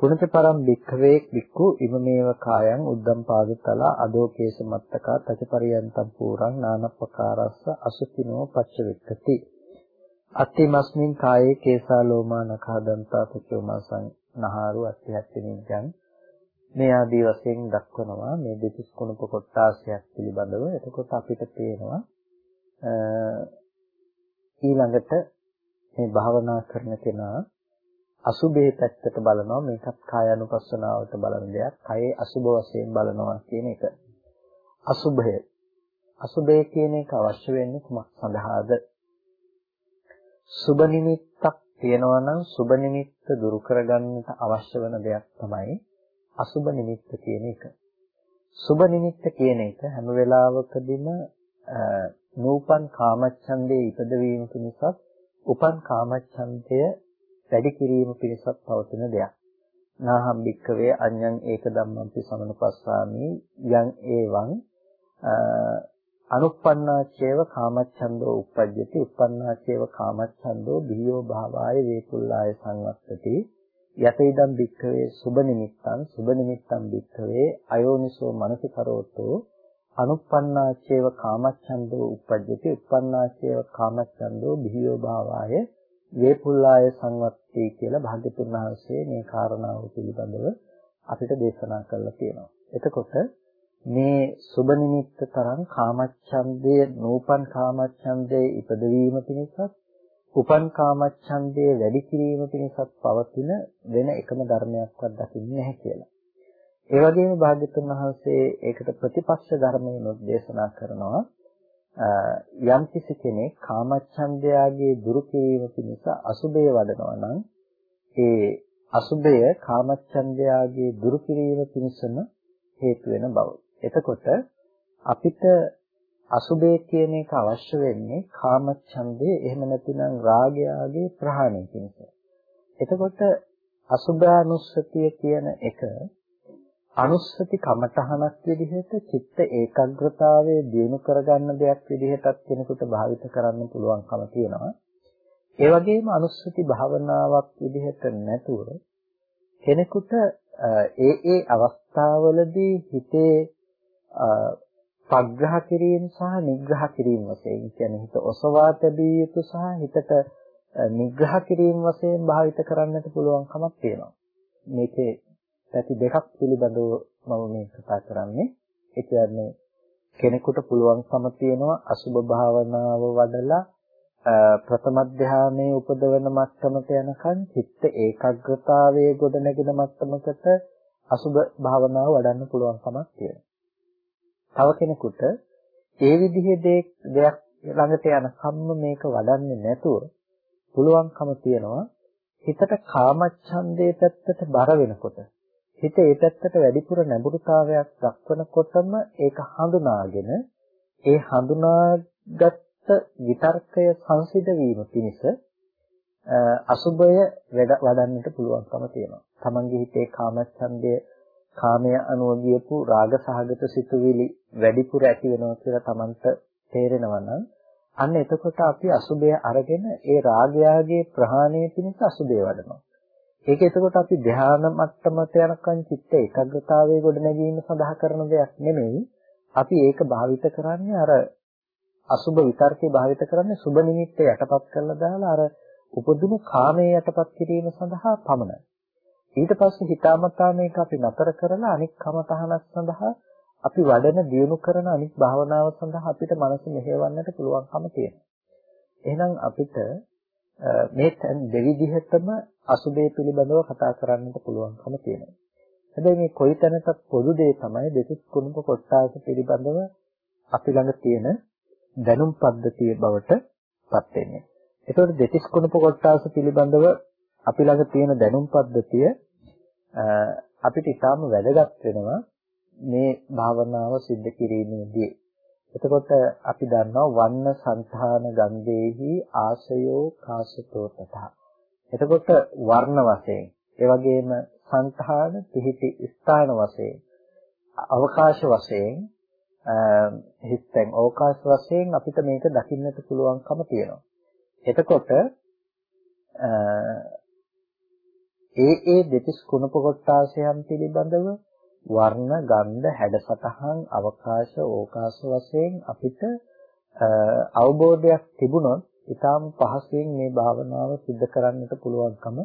පුණත පරම් භික්ඛවේ භික්ඛු ඉමමේව කායං උද්දම් පාදතල අදෝකේස මත්තකා තචපරියන්තම් පුරං නානප්පකාරස්ස අසුතිනෝ පච්චවෙක්කති අත්තිමස්මින් කායේ කේසා ලෝමා නඛා දන්තා පචෝමාසං නහාරු අත්‍යහත්තිනිඥං මේ ආදී වශයෙන් දක්වනවා මේ දෙතිස් කුණප කොටාසයක් පිළිබඳව. එතකොට අපිට පේනවා ඊළඟට මේ භාවනා කරන කෙනා අසුබේ පැත්තට බලනවා මේකත් කායानुපස්සනාවට බලන දෙයක්. කයේ අසුබ වශයෙන් බලනවා කියන එක. අසුබය. අසුබය කියන එක අවශ්‍ය වෙන්නේ කුමක් සඳහාද? සුබ නිමිත්තක් තියෙනවා නම් සුබ නිමිත්ත දුරු කරගන්නට අවශ්‍ය වෙන දෙයක් තමයි අසුබ නිමිත්ත කියන එක. සුබ නිමිත්ත කියන එක හැම වෙලාවකදීම නූපන් කාමච්ඡන්දේ ඉපදවීම පිණිසත් උපන් කාමච්ඡන්දය වැඩි කිරීම පිණිසත් පවතින දෙයක්. නාහම් භික්කවේ අඤ්ඤං ඒක ධම්මංපි සමනුපස්සාමි යං ඒවං අනුප්පන්නාචේව කාමච්ඡන්தோ uppajjati uppannācේව කාමච්ඡන්தோ බිහියෝ භාවාය වේකුල්ලාය සංවත්තති යත ඉදම් භික්ඛවේ සුබ නිමිත්තං සුබ නිමිත්තං භික්ඛවේ අයෝනිසෝ මනසිකරෝතෝ අනුප්පන්නාචේව කාමච්ඡන්தோ uppajjati uppannācේව කාමච්ඡන්தோ බිහියෝ භාවාය වේපුල්ලාය සංවත්තේ කියලා භාග්‍යතුන් වහන්සේ මේ කාරණාව පිළිබඳව අපිට දේශනා කරලා තියෙනවා. එතකොට මේ සුබ නිමිත්ත තරම් කාමච්ඡන්දයේ නූපන් කාමච්ඡන්දයේ ඉපදවීම පිණිසත් උපන් කාමච්ඡන්දයේ වැඩි කිරීම පිණිසත් පවතින වෙන එකම ධර්මයක්වත් දකින්නේ නැහැ කියලා. ඒ වගේම භාග්‍යතුන් වහන්සේ ඒකට ප්‍රතිපක්ෂ ධර්මයෙන් දේශනා කරනවා යම් කිසි කෙනෙක් කාමච්ඡන්දයාගේ දුරු කිරීම පිණිස අසුබය වඩනවා නම් ඒ අසුබය කාමච්ඡන්දයාගේ දුරු කිරීම පිණිසම හේතු වෙන බව. එතකොට අපිට අසුබේ කියන එක අවශ්‍ය වෙන්නේ කාමච්ඡන්දේ එහෙම නැතිනම් රාගයාගේ ප්‍රහාණය පිණිස. එතකොට අසුභානුස්සතිය කියන එක අනුස්සති කමඨහනක් විදිහට චිත්ත ඒකාග්‍රතාවයේ දියුණු කරගන්න දෙයක් විදිහටත් කෙනෙකුට භාවිත කරන්න පුළුවන්කම තියෙනවා. ඒ වගේම අනුස්සති භාවනාවක් විදිහට නැතුව කෙනෙකුට ඒ ඒ අවස්ථාවලදී හිතේ පග්‍රහ කිරීම සහ නිග්‍රහ කිරීම වශයෙන් කියන්නේ හිත ඔසවා තැබිය යුතු සහ හිතට නිග්‍රහ කිරීම වශයෙන් භාවිත කරන්නට පුළුවන්කමක් තියෙනවා. මේකේ පැති දෙකක් පිළිබඳව මම මේ කතා කරන්නේ. ඒ කියන්නේ කෙනෙකුට පුළුවන්කම තියෙනවා අසුබ භාවනාව වඩලා ප්‍රථම ධානයේ උපදවන මට්ටමට යනකන් චිත්ත ඒකාග්‍රතාවයේ ගොඩනැගෙන මට්ටමකට අසුබ භාවනාව වඩන්න පුළුවන්කමක් තියෙනවා. තව කෙනෙකුට ඒ විදිහේ දෙයක් ළඟට යන කම්ම මේක වඩන්නේ නැතුව පුළුවන්කම තියනවා හිතට කාමච්ඡන්දේ පැත්තට බර වෙනකොට හිත ඒ පැත්තට වැඩිපුර නැඹුරුතාවයක් දක්වනකොටම ඒක හඳුනාගෙන ඒ හඳුනාගත් විතර්කය සංසිඳ වීම පිණිස අසුබය වඩන්නට පුළුවන්කම තියෙනවා. තමන්ගේ හිතේ කාමච්ඡන්දය කාමය අනුව ගියපු රාග සහගත සිතුවිලි වැඩිපුර ඇති වෙනවා කියලා තමන්ට තේරෙනවා නම් අන්න එතකොට අපි අසුබය අරගෙන ඒ රාගයාගේ ප්‍රහාණය පිණිස අසුබය වඩනවා. ඒක එතකොට අපි ධ්‍යාන මට්ටමට යනකන් චිත්ත ඒකාග්‍රතාවයේ ගොඩ නැගීම සඳහා කරන දෙයක් නෙමෙයි. අපි ඒක භාවිත කරන්නේ අර අසුබ විතර්කේ භාවිත කරන්නේ සුබ නිමිත්ත යටපත් කරලා දාලා අර උපදුණු කාමයේ යටපත් කිරීම සඳහා පමණයි. ඊට පස්සේ හිතාමතා මේක අපි නතර කරලා අනික් කමතහනක් සඳහා අපි වඩන දියුණු කරන අනික් භාවනාව සඳහා අපිට මනස මෙහෙවන්නට පුළුවන්කම තියෙනවා. එහෙනම් අපිට මේ දෙවිදිහටම අසුබේ පිළිබඳව කතා කරන්නට පුළුවන්කම තියෙනවා. හැබැයි මේ කොයි තැනකත් පොදු දේ තමයි දෙතිස් කුණුප කොට්ටාස පිළිබඳව අපි ළඟ තියෙන දැනුම් පද්ධතිය බවට පත් වෙන්නේ. ඒතකොට දෙතිස් කුණප කොටාස පිළිබඳව අපි ළඟ තියෙන දැනුම් පද්ධතිය අපිට ඉතාම වැදගත් වෙනවා මේ භාවනාව සිද්ධ කිරීමේදී. එතකොට අපි දන්නවා වන්න సంతාන ගන්ධේහි ආසයෝ කාසතෝ තථා. එතකොට වර්ණ වශයෙන් ඒ වගේම సంతාන පිහිටි ස්ථාන වශයෙන් අවකාශ වශයෙන් හිස්තෙන් අවකාශ වශයෙන් අපිට මේක දකින්නට පුළුවන්කම තියෙනවා. එතකොට ඒ ඒ දෙතිස් කුණප කොටාසයන් පිළිබඳව වර්ණ, ගන්ධ, හැඩසතහන්, අවකාශ, ඕකාශ වශයෙන් අපිට අවබෝධයක් තිබුණොත් ඊටාම පහසුවෙන් මේ භාවනාව සිද්ධ කරන්නට පුළුවන්කම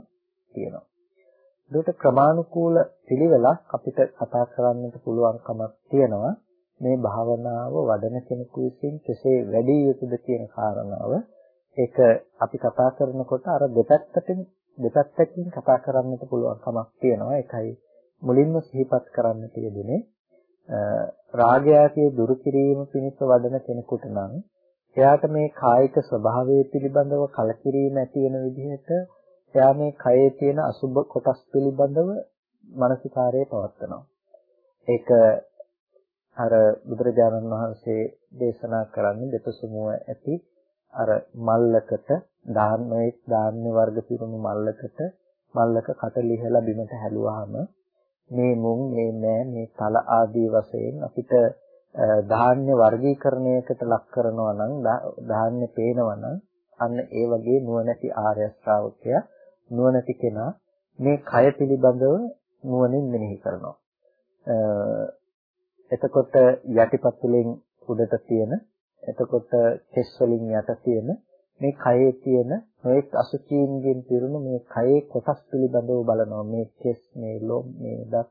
තියෙනවා. ඒකට ක්‍රමානුකූල පිළිවෙලක් අපිට කතා කරන්නට පුළුවන්කමක් තියෙනවා. මේ භාවනාව වඩන කෙනෙකු විසින් කෙසේ වැඩි යුතුද කියන කාරණාව ඒක අපි කතා කරනකොට අර දෙපැත්තකින් දෙපැත්තකින් කතා කරන්නට පුළුවන් කමක් තියෙනවා. ඒකයි මුලින්ම සිහිපත් කරන්න තියෙන්නේ. රාගයාගේ දුරු කිරීම පිණිස වඩන කෙනෙකුට නම් එයාට මේ කායික ස්වභාවය පිළිබඳව කලකිරීම ඇති වෙන විදිහට එයා මේ කයේ තියෙන අසුබ කොටස් පිළිබඳව මානසිකාරය පවත්නවා ඒක අර බුදුරජාණන් වහන්සේ දේශනා කරන්නේ දෙපසුමුව ඇති අර මල්ලකට දාන්නේ ධාන්‍ය වර්ග පිරුණු මල්ලකට මල්ලක කට ලිහලා බිමට හැලුවාම මේ මුං මේ නෑ මේ තල ආදී වශයෙන් අපිට ධාන්‍ය වර්ගීකරණයකට ලක් කරනවා නම් ධාන්‍ය පේනවා නම් අන්න ඒ වගේ නුවණැති ආර්ය ශ්‍රාවකයා නුවණැති කෙනා මේ කය පිළිබඳව නුවණින් මෙනෙහි කරනවා. එතකොට යටිපතුලෙන් උඩට තියෙන එතකොට කෙස් වලින් යට තියෙන මේ කයේ තියෙන නොඑක් අසුචීන්ගෙන් පිරුණු මේ කයේ කොටස් පිළිබඳව බලනවා මේ කෙස් මේ ලොම් මේ දත්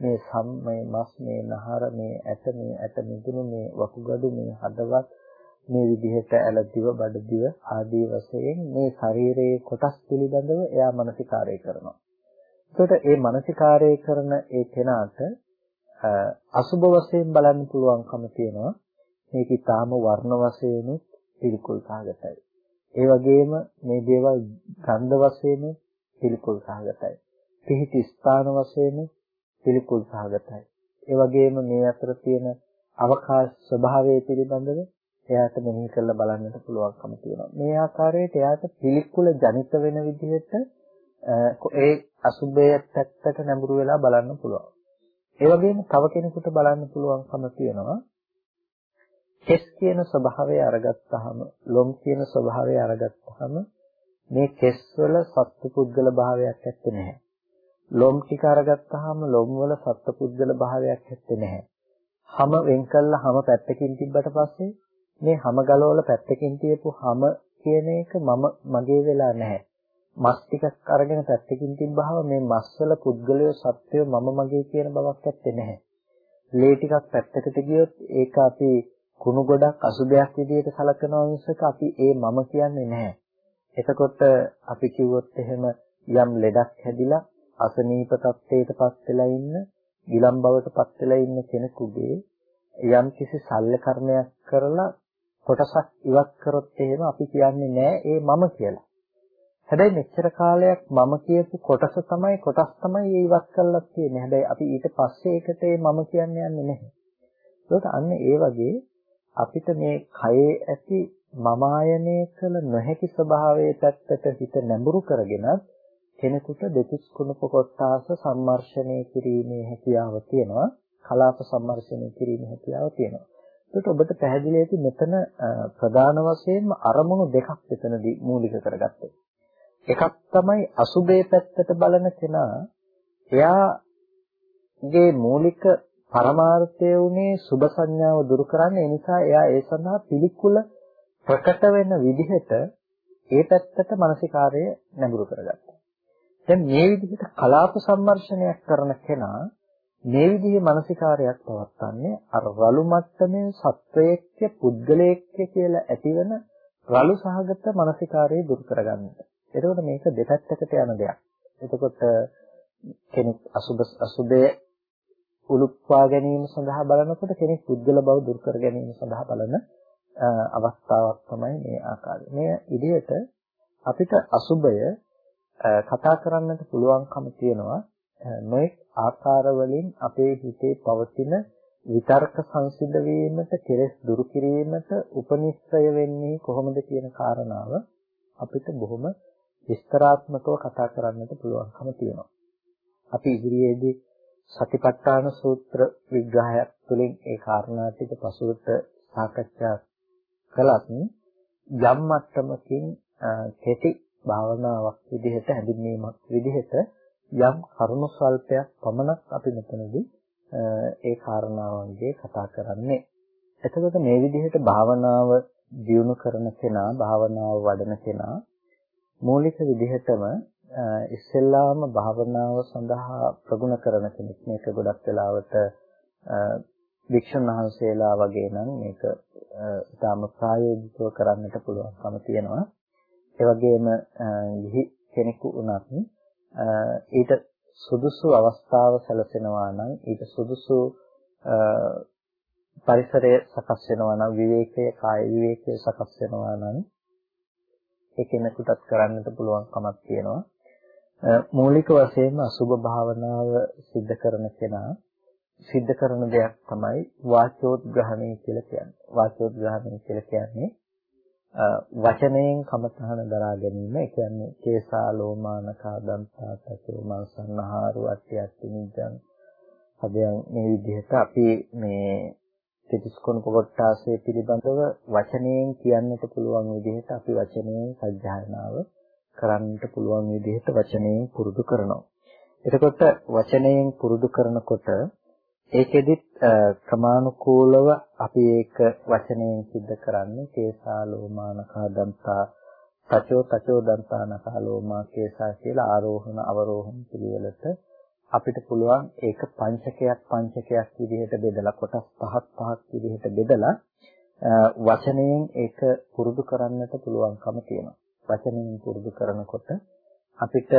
මේ සම් මේ මස් මේ නහර මේ ඇට මේ ඇට මිදුණු මේ වකුගඩු මේ හදවත් මේ විදිහට ඇලදිව බඩදිව ආදී වශයෙන් මේ ශරීරයේ කොටස් පිළිබඳව එයා මානසිකාරය කරනවා. එතකොට ඒ මානසිකාරය කරන ඒ කෙනාට අසුබ වශයෙන් බලන්න පුළුවන්කම තියෙනවා. මේක ඊටාම වර්ණ වශයෙන් පිළිකුල් සහගතයි. ඒ වගේම මේ දේවල් ගන්ධ වශයෙන් පිළිකුල් සහගතයි. පිහිටි ස්ථාන වශයෙන් පිළිකුල් සහගතයි. ඒ වගේම මේ අතර තියෙන අවකාශ ස්වභාවය පිළිබඳව එයාට මෙනෙහි කරලා බලන්නට පුළුවන්කම තියෙනවා. මේ ආකාරයට එයාට පිළිකුල ජනිත වෙන විදිහට ඒ අසුබයේ පැත්තට නැඹුරු වෙලා බලන්න පුළුවන්. ඒ වගේම තව කෙනෙකුට බලන්න පුළුවන්කම තියෙනවා කෙස් කියන ස්වභාවය අරගත්තාම ලොම් කියන ස්වභාවය අරගත්තාම මේ කෙස්වල සත්පුද්ගල භාවයක් ඇත්තේ නැහැ. ලොම් ටික අරගත්තාම ලොම් වල සත්පුද්ගල භාවයක් ඇත්තේ නැහැ. හැම වෙන් කළා හැම පැත්තකින් තිබ්බට පස්සේ මේ හැම ගලවල පැත්තකින් තියපු හැම කියන එක මම මගේ වෙලා නැහැ. මස් ටිකක් අරගෙන පැත්තකින් තිබ්බහම මේ මස්වල පුද්ගලය සත්‍යය මම මගේ කියන බවක් ඇත්තේ නැහැ. ලේ ටිකක් පැත්තකට ගියොත් ඒක අපි කුණු ගොඩක් අසුබයක් විදිහට සලකනවා මිසක අපි ඒ මම කියන්නේ නැහැ. එතකොට අපි කිව්වොත් එහෙම යම් ලෙඩක් හැදිලා අසනීප තත්ත්වයකටපත් වෙලා ඉන්න, ගිලම් බවටපත් වෙලා ඉන්න කෙනෙකුගේ යම් කිසි සල්ල කර්මයක් කරලා කොටසක් ඉවත් කරොත් එහෙම අපි කියන්නේ නෑ ඒ මම කියලා. හැබැයි මෙච්චර කාලයක් මම කියපු කොටස තමයි කොටස් තමයි ඒ ඉවත් කරලා තියෙන්නේ. හැබැයි අපි ඊට පස්සේ ඒකට ඒ මම කියන්නේ යන්නේ නැහැ. ඒකට අන්න ඒ වගේ අපිට මේ කයේ ඇති මම ආයනය කළ නොහැකි ස්වභාවයේ පැත්තට හිත නැඹුරු කරගෙන කෙනෙකුට දෙතිස් කුණප කොටාස සම්මර්ෂණය කිරීමේ හැකියාව තියෙනවා. කලාප සම්මර්ෂණය කිරීමේ හැකියාව තියෙනවා. ඒකට ඔබට පැහැදිලි ඇති මෙතන ප්‍රධාන වශයෙන්ම අරමුණු දෙකක් එතනදී මූලික කරගත්තේ. එකක් තමයි අසුබේ පැත්තට බලන කෙනා එයාගේ මූලික පරමාර්ථය උනේ සුභ සංඥාව දුරු කරන්න ඒ නිසා එයා ඒ සඳහා පිළිකුල ප්‍රකට වෙන විදිහට ඒ පැත්තට මානසිකාර්යය නැඹුරු කරගත්තා. දැන් මේ විදිහට කලාප සම්මර්ෂණයක් කරන කෙනා මේ විදිහේ මානසිකාර්යයක් පවත්න්නේ අර රළු මට්ටමේ සත්වයේක්ක පුද්ගලයේක්ක කියලා ඇතිවන රළු සහගත මානසිකාර්යය දුරු කරගන්නට. එතකොට මේක දෙපැත්තකට යන දෙයක්. එතකොට කෙනෙක් අසුබ අසුබේ උලුප්පා ගැනීම සඳහා බලනකොට කෙනෙක් පුද්ගල බව දුරු කර ගැනීම සඳහා බලන අවස්ථාවක් තමයි මේ ආකාරය. මේ ඉදිරියට අපිට අසුබය කතා කරන්නට පුළුවන්කම තියෙනවා නොඑක් ආකාර වලින් අපේ හිතේ පවතින විතර්ක සංසිඳ වීමට කෙලෙස් දුරු කිරීමට උපනිශ්‍රය වෙන්නේ කොහොමද කියන කාරණාව අපිට බොහොම විස්තරාත්මකව කතා කරන්නට පුළුවන්කම තියෙනවා. අපි ඉදිරියේදී සතිපට්ඨාන සූත්‍ර විග්‍රහයක් තුළින් ඒ කාරණා ටික පසුවට සාකච්ඡා කළත් යම් මට්ටමකින් කෙටි භාවනාවක් විදිහට හැඳින්වීමක් විදිහට යම් කරුණු ස්වල්පයක් පමණක් අපි මෙතනදී ඒ කාරණාවන්ගේ කතා කරන්නේ. එතකොට මේ විදිහට භාවනාව දියුණු කරන කෙනා භාවනාව වඩන කෙනා මූලික විදිහටම ඉස්සෙල්ලාම භාවනාව සඳහා ප්‍රගුණ කරන කෙනෙක් මේක ගොඩක් වෙලාවට වික්ෂුන් වහන්සේලා වගේ නම් මේක ඊටාම ප්‍රායෝගිකව කරන්නට පුළුවන්කම තියෙනවා. ඒ වගේම ගිහි කෙනෙකු වුණත් ඊට සුදුසු අවස්ථාව සැලසෙනවා නම් ඊට සුදුසු පරිසරය සකස් වෙනවා නම් විවේකයේ කාය විවේකයේ සකස් වෙනවා නම් ඒ කෙනෙකුටත් කරන්නට පුළුවන් කමක් තියෙනවා. මූලික වශයෙන්ම අසුභ භාවනාව સિદ્ધ කරන කෙනා સિદ્ધ කරන දෙයක් තමයි වාචෝද්ග්‍රහණය කියලා කියන්නේ. වාචෝද්ග්‍රහණය කියලා කියන්නේ වචනයෙන් කමතහන දරා ගැනීම. ඒ කියන්නේ කේසා ලෝමානකා දන්තා තසෝ මංසන්නහාරු අට්ටි අට්ටි නිජං. හදයන් මේ විදිහට අපි මේ තිතිස්කොණ කොටාසේ පිළිබඳව වචනයෙන් කියන්නට පුළුවන් විදිහට අපි වචනයෙන් සජ්ජායනාව කරන්නට පුළුවන් විදිහට වචනයෙන් පුරුදු කරනවා. එතකොට වචනයෙන් පුරුදු කරනකොට ඒකෙදිත් ක්‍රමානුකූලව අපි ඒක වචනයෙන් සිද්ධ කරන්නේ කේසා ලෝමානකා දන්තා තචෝ තචෝ දන්තානකා ලෝමා කේසා කියලා ආරෝහණ අවරෝහණ පිළිවෙලට අපිට පුළුවන් ඒක පංචකයක් පංචකයක් විදිහට බෙදලා කොටස් පහක් පහක් විදිහට බෙදලා වචනයෙන් ඒක පුරුදු කරන්නට පුළුවන්කම තියෙනවා. වචනයෙන් පුරුදු කරනකොට අපිට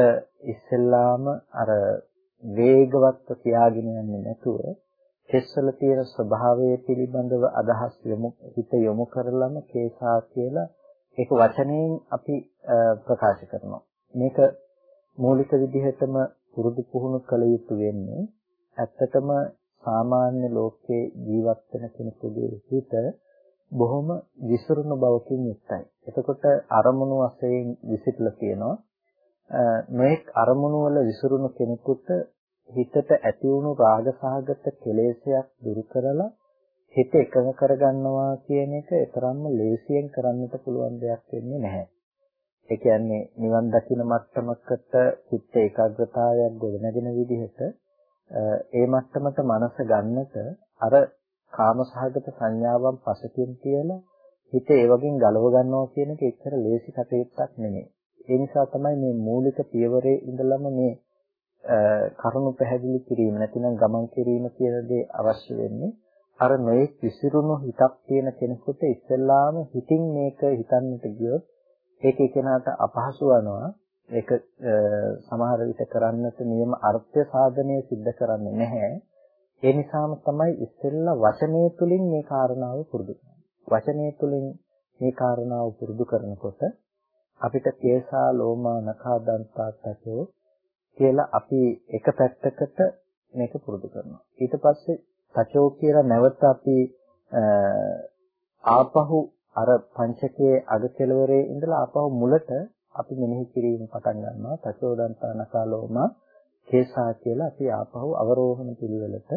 ඉස්සෙල්ලාම අර වේගවත්ව කියාගෙන යන්නේ නැතුව කෙස්වල තියෙන ස්වභාවය පිළිබඳව අදහස් යොමු හිත යොමු කරලම කේසා කියලා ඒක වචනයෙන් අපි ප්‍රකාශ කරනවා. මේක මූලික විදිහටම පුරුදු පුහුණු කළ යුතු වෙන්නේ ඇත්තටම සාමාන්‍ය ලෝකයේ ජීවත් වෙන කෙනෙකුගේ හිත බොහොම විසිරුණු බවකින් යුක්තයි. එතකොට අරමුණු වශයෙන් විසිරලා තියෙනවා. මේක අරමුණු වල විසිරුණු කෙනෙකුට හිතට ඇති වුණු රාග සහගත කෙලෙසයක් දුරු කරලා හිත එකඟ කරගන්නවා කියන එක තරම්ම ලේසියෙන් කරන්නට පුළුවන් දෙයක් වෙන්නේ නැහැ. ඒ කියන්නේ නිවන් දකින මට්ටමකට චිත්ත ඒකාග්‍රතාවයක් ගොඩනගෙන විදිහට ඒ මට්ටමට මනස ගන්නට අර කාමසහගත සංඥාවන් පසකින් කියලා හිත ඒ වගේන් ගලව ගන්නවා කියන එක එච්චර ලේසි කටයුත්තක් නෙමෙයි. ඒ නිසා තමයි මේ මූලික පියවරේ ඉඳලම මේ කරුණු පැහැදිලි කිරීම නැතිනම් ගමන් කිරීම කියන දේ අවශ්‍ය වෙන්නේ. අර නොයෙක් විසිරුණු හිතක් තියෙන කෙනෙකුට ඉස්සෙල්ලාම හිතින් මේක හිතන්නට ගියොත් ඒක එකිනාට අපහසු වෙනවා. ඒක සමහර විට කරන්නට නියම අර්ථය සාධනය සිද්ධ කරන්නේ නැහැ. ඒ නිසාම තමයි ඉස්සෙල්ලා වචනය තුලින් මේ කාරණාව පුරුදු වචනය තුලින් මේ කාරණාව පුරුදු කරනකොට අපිට කේසා ලෝමා නඛා දන්තා තචෝ කියලා අපි එක පැත්තකට මේක පුරුදු කරනවා. ඊට පස්සේ තචෝ කියලා නැවත අපි ආපහු අර පංචකයේ අග කෙළවරේ ඉඳලා ආපහු මුලට අපි මෙනෙහි කිරීම පටන් ගන්නවා. තචෝ දන්තා නඛා ලෝමා කේසා කියලා අපි ආපහු අවරෝහණ පිළිවෙලට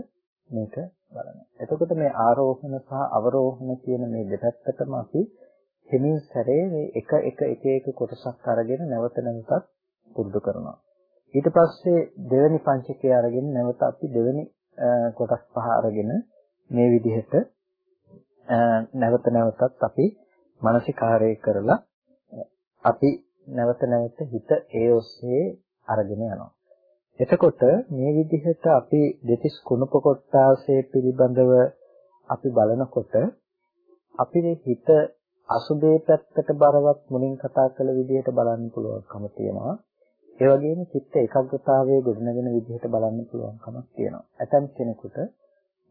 මේක බලනවා. එතකොට මේ ආරෝහණ සහ අවරෝහණ කියන මේ දෙපැත්තටම අපි හිමින් සැරේ මේ එක එක එක එක කොටසක් අරගෙන නැවත නැවතත් පුරුදු කරනවා. ඊට පස්සේ දෙවෙනි පංචකය අරගෙන නැවත අපි දෙවෙනි කොටස් පහ අරගෙන මේ විදිහට නැවත නැවතත් අපි මානසිකාරය කරලා අපි නැවත නැවත හිත ඒ ඔස්සේ අරගෙන යනවා. එතකොට මේ විදිහට අපි දෙතිස් කුණප කොටාසේ පිළිබඳව අපි බලනකොට අපේ හිත අසුබේ පැත්තට බරවත් මුලින් කතා කළ විදිහට බලන්න පුළුවන්කම තියෙනවා. ඒ වගේම චිත්ත ඒකාග්‍රතාවයේ ගොඩනගෙන විදිහට බලන්න පුළුවන්කමක් තියෙනවා. ඇතම් කෙනෙකුට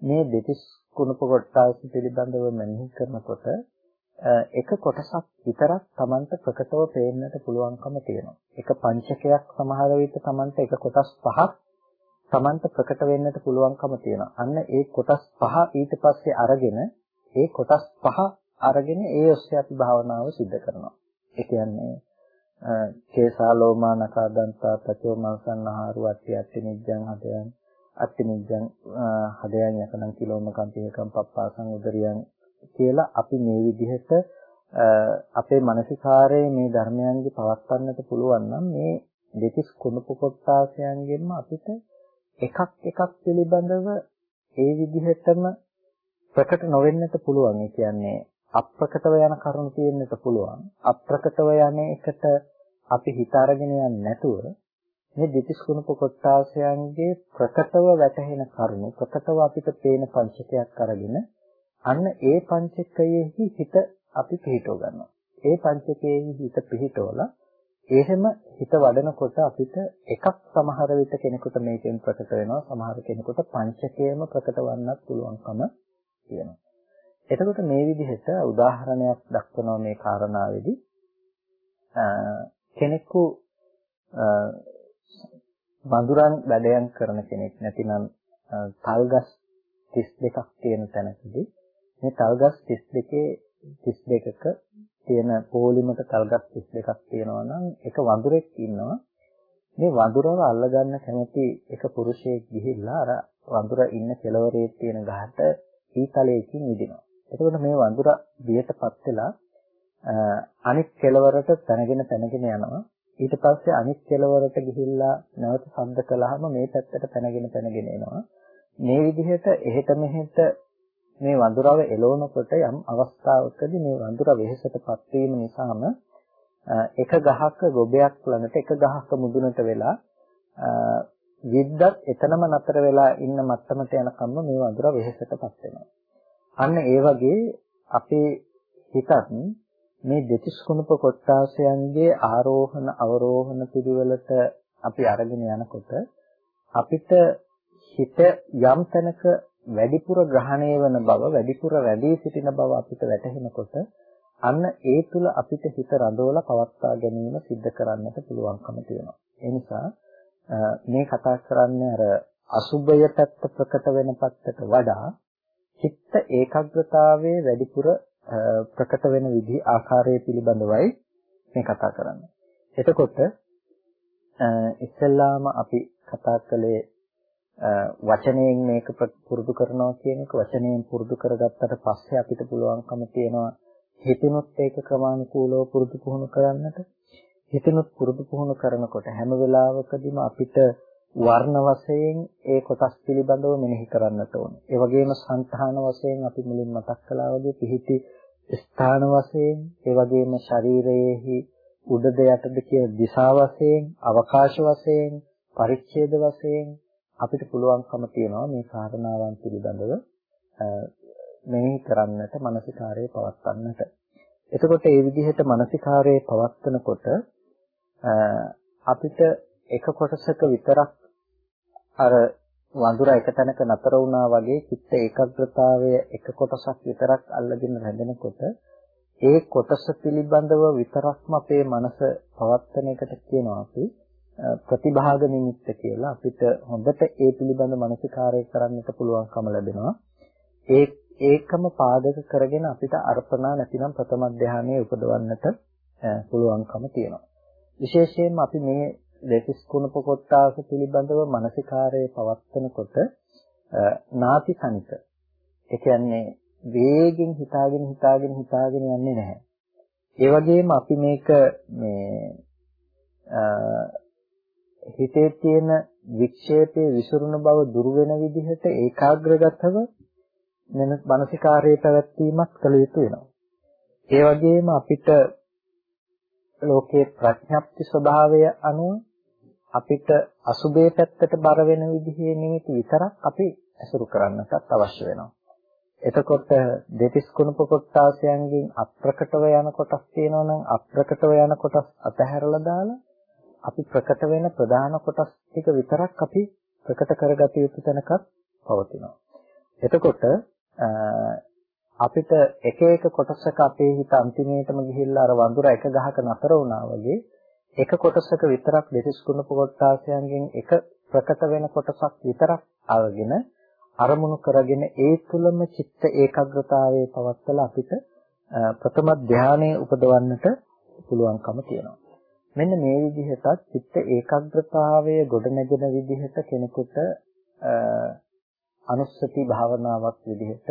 මේ දෙතිස් කුණප කොටස් පිළිබඳව මෙනෙහි කරනකොට එක කොටසක් විතරක් Tamanට ප්‍රකටව පේන්නට පුළුවන්කම තියෙනවා. එක පංචකයක් සමහර විට Tamanට එක කොටස් පහක් Tamanට ප්‍රකට වෙන්නට පුළුවන්කම තියෙනවා. අන්න ඒ කොටස් පහ ඊට පස්සේ අරගෙන ඒ කොටස් පහ අරගෙන ඒ ඔස්සේ අපි භාවනාව සිද්ධ කරනවා. ඒ කියන්නේ කේසාලෝමා නකාදන්තා පචෝ මංසන්නහාරු අට්ටි අට්ටි නිජ්ජං හදයන් අට්ටි නිජ්ජං හදයන් යකනම් කිලෝමකම් පියකම් පප්පාසං උදරියන් කියලා අපි මේ විදිහට අපේ මානසිකාරයේ මේ ධර්මයන්ගේ පවත්වන්නට පුළුවන් නම් මේ දෙතිස් කුණප කොටාසයන්ගෙන්ම අපිට එකක් එකක් පිළිබඳව ඒ විදිහටම ප්‍රකට නොවෙන්නට පුළුවන්. ඒ කියන්නේ අප්‍රකටව යන කරුණු තියෙන්නට පුළුවන්. අප්‍රකටව යන එකට අපි හිත අරගෙන යන්නේ නැතුව මේ දෙතිස් කුණප කොටාසයන්ගේ ප්‍රකටව වැටහෙන කරුණු ප්‍රකටව අපිට පේන පංචකයක් අරගෙන අන්න ඒ පංචකයෙහි හිත අපි පිහිටව ගන්නවා. ඒ පංචකයෙහි හිත පිහිටවලා එහෙම හිත වඩනකොට අපිට එකක් සමහර විට කෙනෙකුට මේකෙන් ප්‍රකට වෙනවා සමහර කෙනෙකුට පංචකයම ප්‍රකට වන්නත් පුළුවන්කම තියෙනවා. එතකොට මේ විදිහට උදාහරණයක් දක්වනවා මේ කාරණාවේදී කෙනෙකු වඳුරන් වැඩයන් කරන කෙනෙක් නැතිනම් තල්ගස් 32ක් තියෙන තැනකදී මේ තල්ගස් 32 32ක තියෙන පොලිමට තල්ගස් 32ක් තියෙනවා නම් එක වඳුරෙක් ඉන්නවා මේ වඳුරව අල්ලගන්න කැමති එක පුරුෂයෙක් ගිහිල්ලා අර වඳුර ඉන්න කෙළවරේ තියෙන ගහට ඊතලයකින් ඉදිනවා. එතකොට මේ වඳුර බියටපත් වෙලා අනිත් කෙළවරට තනගෙන තනගෙන යනවා. ඊට පස්සේ අනිත් කෙළවරට ගිහිල්ලා නැවත සම්ද කළාම මේ පැත්තට තනගෙන තනගෙන එනවා. මේ විදිහට එහෙට මෙහෙට මේ වඳුරව එලවනකොට යම් අවස්ථාවකදී මේ වඳුර වෙහෙසටපත් වීම නිසාම එක ගහක ගොබයක් ළඟට එක ගහක මුදුනට වෙලා විද්දත් එතනම නතර වෙලා ඉන්න මට්ටමට යනකම්ම මේ වඳුර වෙහෙසටපත් වෙනවා. අන්න ඒ වගේ අපේ හිතත් මේ දෙතිස් කුණප කොටාසයන්ගේ ආරෝහණ අවරෝහණ පිළිවෙලට අපි අරගෙන යනකොට අපිට හිත යම් තැනක වැඩිපුර ග්‍රහණය වෙන බව වැඩිපුර වැඩි සිටින බව අපිට වැටහෙනකොට අන්න ඒ තුල අපිට හිත රඳවලා පවත්වා ගැනීම සිද්ධ කරන්නට පුළුවන්කම තියෙනවා. ඒ නිසා මේ කතා කරන්නේ අර අසුබය පැත්ත ප්‍රකට වෙන පැත්තට වඩා චිත්ත ඒකාග්‍රතාවයේ වැඩිපුර ප්‍රකට වෙන විදි ආකාරය පිළිබඳවයි මේ කතා කරන්නේ. එතකොට ඉස්සෙල්ලාම අපි කතා කළේ වචනයෙන් මේක පුරුදු කරනවා කියන එක වචනයෙන් පුරුදු කරගත්තට පස්සේ අපිට පුළුවන්කම තියෙනවා හිතෙනොත් ඒක ක්‍රමානුකූලව පුරුදු පුහුණු කරන්නට හිතෙනොත් පුරුදු පුහුණු කරනකොට හැම වෙලාවකදීම අපිට වර්ණ වශයෙන් ඒ කොටස් පිළිබඳව මෙනෙහි කරන්නට ඕනේ. ඒ වගේම సంతාන වශයෙන් අපි මුලින් මතක් කළා වගේ පිහිටි ස්ථාන වශයෙන්, ඒ වගේම ශරීරයේහි උඩද යටද කියන දිශා වශයෙන්, අවකාශ වශයෙන්, පරිච්ඡේද වශයෙන් අපිට පුළුවන්කම තියනවා මේ කාරණාවන් පිළිබඳව මෙනෙහි කරන්නට, මානසිකාරයේ පවත්වන්නට. එතකොට ඒ විදිහට මානසිකාරයේ පවත්වනකොට අපිට එක කොටසක විතරක් අර වඳුර එක තැනක නතර වුණා වගේ චිත්ත ඒකාග්‍රතාවය එක කොටසක් විතරක් අල්ලගෙන රැඳෙනකොට ඒ කොටස පිළිබඳව විතරක්ම අපේ මනස පවත්තන එකට කියනවා අපි ප්‍රතිභාග නිමිත්ත කියලා අපිට හොඳට ඒ පිළිබඳ මානසිකාරය කරන්නට පුළුවන්කම ලැබෙනවා. ඒ ඒකම පාදක කරගෙන අපිට අර්පණා නැතිනම් ප්‍රථම ධානයේ උපදවන්නට පුළුවන්කම තියෙනවා. විශේෂයෙන්ම අපි මේ දෙතිස් කුණප කොටාස පිළිබඳව මානසිකාරයේ පවත්වනකොට නාති සනික ඒ කියන්නේ වේගෙන් හිතාගෙන හිතාගෙන හිතාගෙන යන්නේ නැහැ. ඒ වගේම අපි මේක මේ හිතේ තියෙන වික්ෂේපයේ විසිරුණ බව දුරු වෙන විදිහට ඒකාග්‍රගතව මානසිකාරයේ පැවැත්වීමක් කළ යුතු වෙනවා. ඒ වගේම අපිට ලෝකේ ප්‍රඥප්ති ස්වභාවය අනුව අපිට අසුබේ පැත්තට බර වෙන විදිහේ නිමිති විතරක් අපි ඇසුරු කරන්නටත් අවශ්‍ය වෙනවා. එතකොට දෙතිස් කුණප කොටාසයන්ගෙන් අප්‍රකටව යන කොටස් තියෙනවා නම් අප්‍රකටව යන කොටස් අතහැරලා දාලා අපි ප්‍රකට වෙන ප්‍රධාන කොටස් ටික විතරක් අපි ප්‍රකට කරගත යුතු තැනක පවතිනවා. එතකොට අපිට එක එක කොටසක අපේ හිත අන්තිමේටම ගිහිල්ලා අර වඳුර එක ගහක නතර වුණා වගේ එක කොටසක විතරක් දෙතිස් කුණප කොටාසයන්ගෙන් එක ප්‍රකට වෙන කොටසක් විතරක් අරගෙන අරමුණු කරගෙන ඒ තුලම චිත්ත ඒකාග්‍රතාවයේ පවත්තලා අපිට ප්‍රථම ධානයේ උපදවන්නට පුළුවන්කම තියෙනවා. මෙන්න මේ විදිහට චිත්ත ඒකාග්‍රතාවය ගොඩනැගෙන විදිහට කෙනෙකුට අනුස්සති භාවනාවක් විදිහට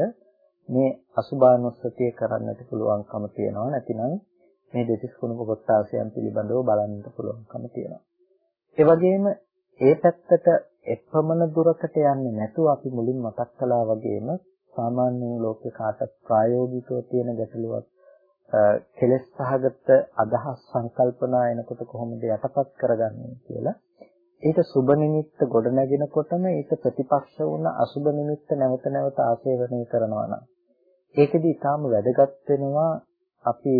මේ අසුභානුස්සතිය කරන්නට පුළුවන්කම තියෙනවා. නැතිනම් මේ දෙතිස් කුණප කොටාසයන් පිළිබඳව බලන්නට පුළුවන්කම තියෙනවා. ඒ වගේම ඒ පැත්තට එපමණ දුරකට යන්නේ නැතුව අපි මුලින් මතක් කළා වගේම සාමාන්‍යයෙන් ලෝකේ කාටත් ප්‍රායෝගිකව තියෙන ගැටලුවක් කෙලෙස් සහගත අදහස් සංකල්පනා එනකොට කොහොමද යටපත් කරගන්නේ කියලා ඒක සුබ නිමිත්ත ගොඩ නැගෙනකොටම ඒක ප්‍රතිපක්ෂ වුණ අසුබ නිමිත්ත නැවත නැවත ආශේවනය කරනවා නම් ඒකෙදි ඊටාම වැදගත් වෙනවා අපි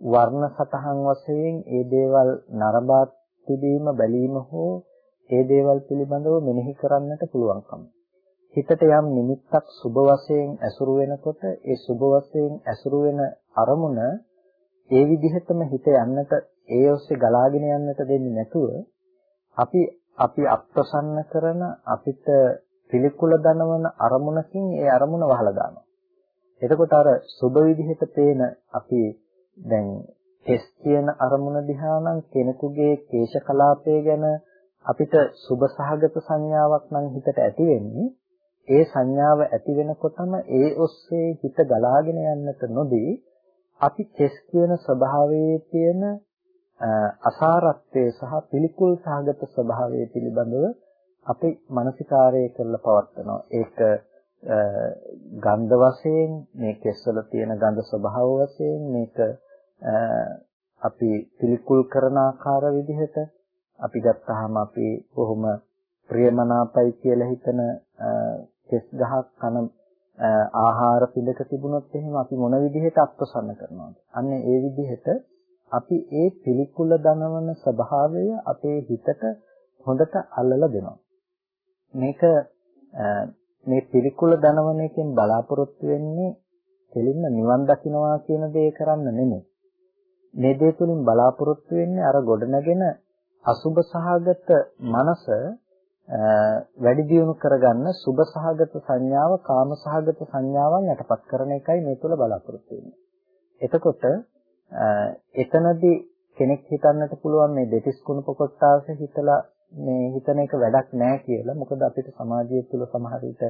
වර්ණ සතහන් වශයෙන් ඒ දේවල් නරඹා තිබීම බැලීම හෝ ඒ දේවල් පිළිබඳව මෙනෙහි කරන්නට පුළුවන්කම. හිතට යම් නිමිත්තක් සුබ වශයෙන් ඇසුරු වෙනකොට ඒ සුබ වශයෙන් ඇසුරු වෙන අරමුණ ඒ විදිහටම හිත යන්නට ඒ ඔස්සේ ගලාගෙන යන්නට දෙන්නේ නැතුව අපි අපි අප්‍රසන්න කරන අපිට පිළිකුල දනවන අරමුණකින් ඒ අරමුණ වහලා දානවා. එතකොට අර සුබ විදිහට පේන අපි දැන් කෙස් කියන අරමුණ දිහා නම් කෙනෙකුගේ කේශ කලාපය ගැන අපිට සුබ සහගත සංඥාවක් නම් හිතට ඇති වෙන්නේ ඒ සංඥාව ඇති වෙනකොටම ඒ ඔස්සේ හිත ගලාගෙන යන්නට නොදී අපි කෙස් කියන ස්වභාවයේ තියෙන අසාරත්වය සහ පිළිකුල් සහගත ස්වභාවය පිළිබඳව අපි මානසිකාරය කරලා පවත්නවා ඒක ගන්ධ වශයෙන් මේ කෙස්වල තියෙන ගන්ධ ස්වභාව වශයෙන් මේක අපි පිළිකුල් කරන ආකාර විදිහට අපි ගත්තාම අපි කොහොම ප්‍රියමනාපයි කියලා හිතන කෙස් ගහක් කන ආහාර පිළික තිබුණොත් එහෙම අපි මොන විදිහට අප්‍රසන්න කරනවද? අන්න ඒ විදිහට අපි ඒ පිළිකුල දනවන ස්වභාවය අපේ හිතට හොඳට අල්ලලා දෙනවා. මේක මේ පිළිකුල දනවන එකෙන් බලාපොරොත්තු වෙන්නේ දෙලින්ම නිවන් දකින්නවා කියන දේ කරන්න නෙමෙයි. මේ දේ තුලින් බලාපොරොත්තු වෙන්නේ අර ගොඩනගෙන අසුබ සහගත මනස වැඩි දියුණු කරගන්න සුබ සහගත සංඥාව කාම සහගත සංඥාවන් යටපත් කරන එකයි මේ තුල බලාපොරොත්තු වෙන්නේ. එතකොට එතනදී කෙනෙක් හිතන්නට පුළුවන් මේ දෙතිස් කුණප කොටාස හිතලා මේ හිතන එක වැඩක් නෑ කියලා. මොකද අපිට සමාජය තුළ සමහර විට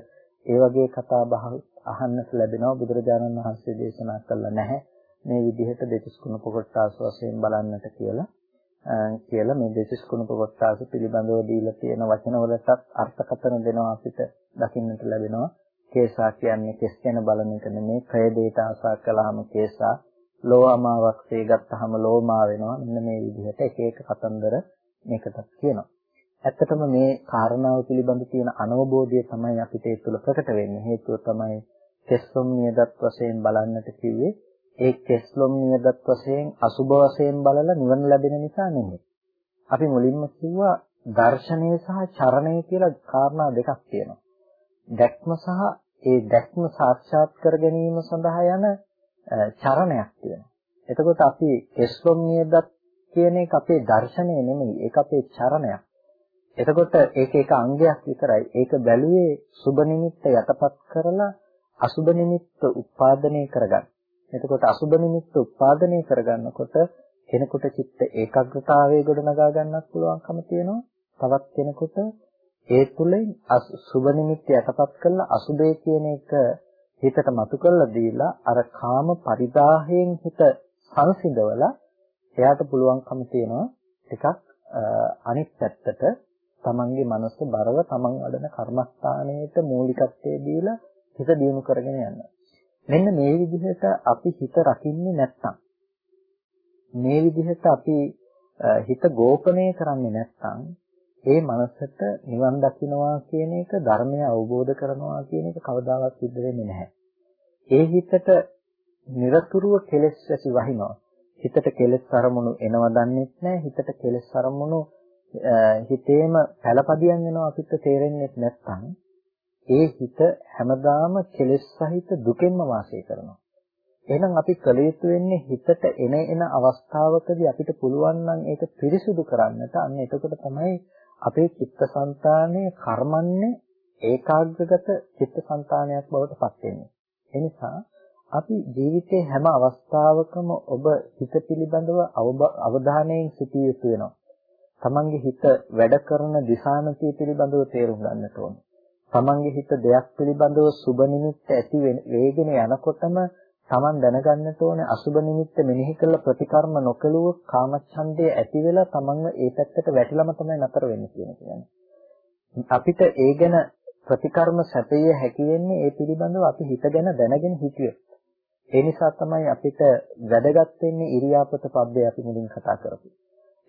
ඒ වගේ කතා බහ අහන්නට ලැබෙනවා බුදුරජාණන් වහන්සේ දේශනා කළා නැහැ. මේ විදිහට දෙතිස් කුණප කොටස් වශයෙන් බලන්නට කියලා කියලා මේ දෙතිස් කුණප කොටස් පිළිබඳව දීලා තියෙන වචන වලටත් අර්ථකථන දෙනවා අපිට දකින්නට ලැබෙනවා. කේසා කියන්නේ කෙස් ගැන බලන එක නෙමේ ක්‍රයදේට ආසා කළාම කේසා ලෝමාවක් සේ ගත්තාම ලෝමා වෙනවා. මෙන්න මේ විදිහට එක එක කතන්දර මේකටත් කියනවා. ඇත්තටම මේ කාරණාව පිළිබඳ තියෙන අනවබෝධය තමයි අපිට ඒ තුළ ප්‍රකට වෙන්නේ. හේතුව තමයි කෙස්ලොම් නියදත් වශයෙන් බලන්නට කිව්වේ. ඒ කෙස්ලොම් නියදත් වශයෙන් අසුබ වශයෙන් බලලා නිවන ලැබෙන නිසා නෙමෙයි. අපි මුලින්ම කිව්වා දර්ශනය සහ චරණය කියලා කාරණා දෙකක් තියෙනවා. දැක්ම සහ ඒ දැක්ම සාක්ෂාත් කර ගැනීම සඳහා යන චරණයක් තියෙනවා. එතකොට අපි කෙස්ලොම් නියදත් කියන එක අපේ දර්ශනය නෙමෙයි ඒක අපේ චරණයක්. එතකොට ඒක එක අංගයක් විතරයි. ඒක බැලුවේ සුබ නිමිත්ත යටපත් කරලා අසුබ නිමිත්ත උත්පාදනය කරගන්න. එතකොට අසුබ නිමිත්ත උත්පාදනය කරගන්නකොට කෙනෙකුට චිත්ත ඒකාග්‍රතාවයේ ගොඩනගා ගන්නත් පුළුවන්කම තියෙනවා. තවත් කෙනෙකුට ඒ තුලින් සුබ නිමිත්ත යටපත් කරලා අසුබේ කියන එක හිතට මතු කරලා දීලා අර කාම පරිදාහයෙන් හිත සංසිඳවලා එයාට පුළුවන්කම තියෙනවා ටිකක් අනිත් පැත්තට තමන්ගේ මනස බරව තමන් වඩන කර්මස්ථානයට මූලිකත්වයේ දීලා හිත දියුණු කරගෙන යන්න. මෙන්න මේ විදිහට අපි හිත රකින්නේ නැත්නම් මේ විදිහට අපි හිත ගෝපනය කරන්නේ නැත්නම් ඒ මනසට නිවන් දකින්නවා කියන එක ධර්මය අවබෝධ කරනවා කියන එක කවදාවත් සිද්ධ වෙන්නේ නැහැ. ඒ හිතට নিরතුරුව කෙලෙස් ඇති වහිනවා. හිතට කෙලෙස් අරමුණු එනව දන්නෙත් නැහැ. හිතට කෙලෙස් අරමුණු හිතේම පළපදියම් වෙනවා අපිට තේරෙන්නේ නැත්නම් ඒ හිත හැමදාම කෙලෙස් සහිත දුකෙන්ම වාසය කරනවා. එහෙනම් අපි කල යුතු වෙන්නේ හිතට එන එන අවස්ථාවකදී අපිට පුළුවන් නම් ඒක පිරිසුදු කරන්නට අන්න එතකොට තමයි අපේ චිත්තසංතානයේ කර්මන්නේ ඒකාග්‍රගත චිත්තසංතානයක් බවට පත් වෙන්නේ. ඒ නිසා අපි ජීවිතේ හැම අවස්ථාවකම ඔබ හිත පිළිබඳව අවධානයෙන් සිටිය යුතු වෙනවා. තමන්ගේ හිත වැඩ කරන දිශානතිය පිළිබඳව තේරුම් ගන්නට ඕනේ. තමන්ගේ හිත දෙයක් පිළිබඳව සුබ නිමිත්ත ඇති වේගෙන යනකොටම තමන් දැනගන්නට ඕනේ අසුබ නිමිත්ත මෙනෙහි කළ ප්‍රතිකර්ම නොකළුව කාමච්ඡන්දය ඇති වෙලා තමන්ව ඒ පැත්තට වැටිලම තමයි නතර වෙන්නේ කියන කියන්නේ. අපිට ඒ ගැන ප්‍රතිකර්ම සැපය හැකි වෙන්නේ ඒ පිළිබඳව අපි හිත ගැන දැනගෙන හිටියොත්. ඒ නිසා තමයි අපිට වැදගත් වෙන්නේ ඉරියාපත පබ්බේ අපි මුලින් කතා කරපු.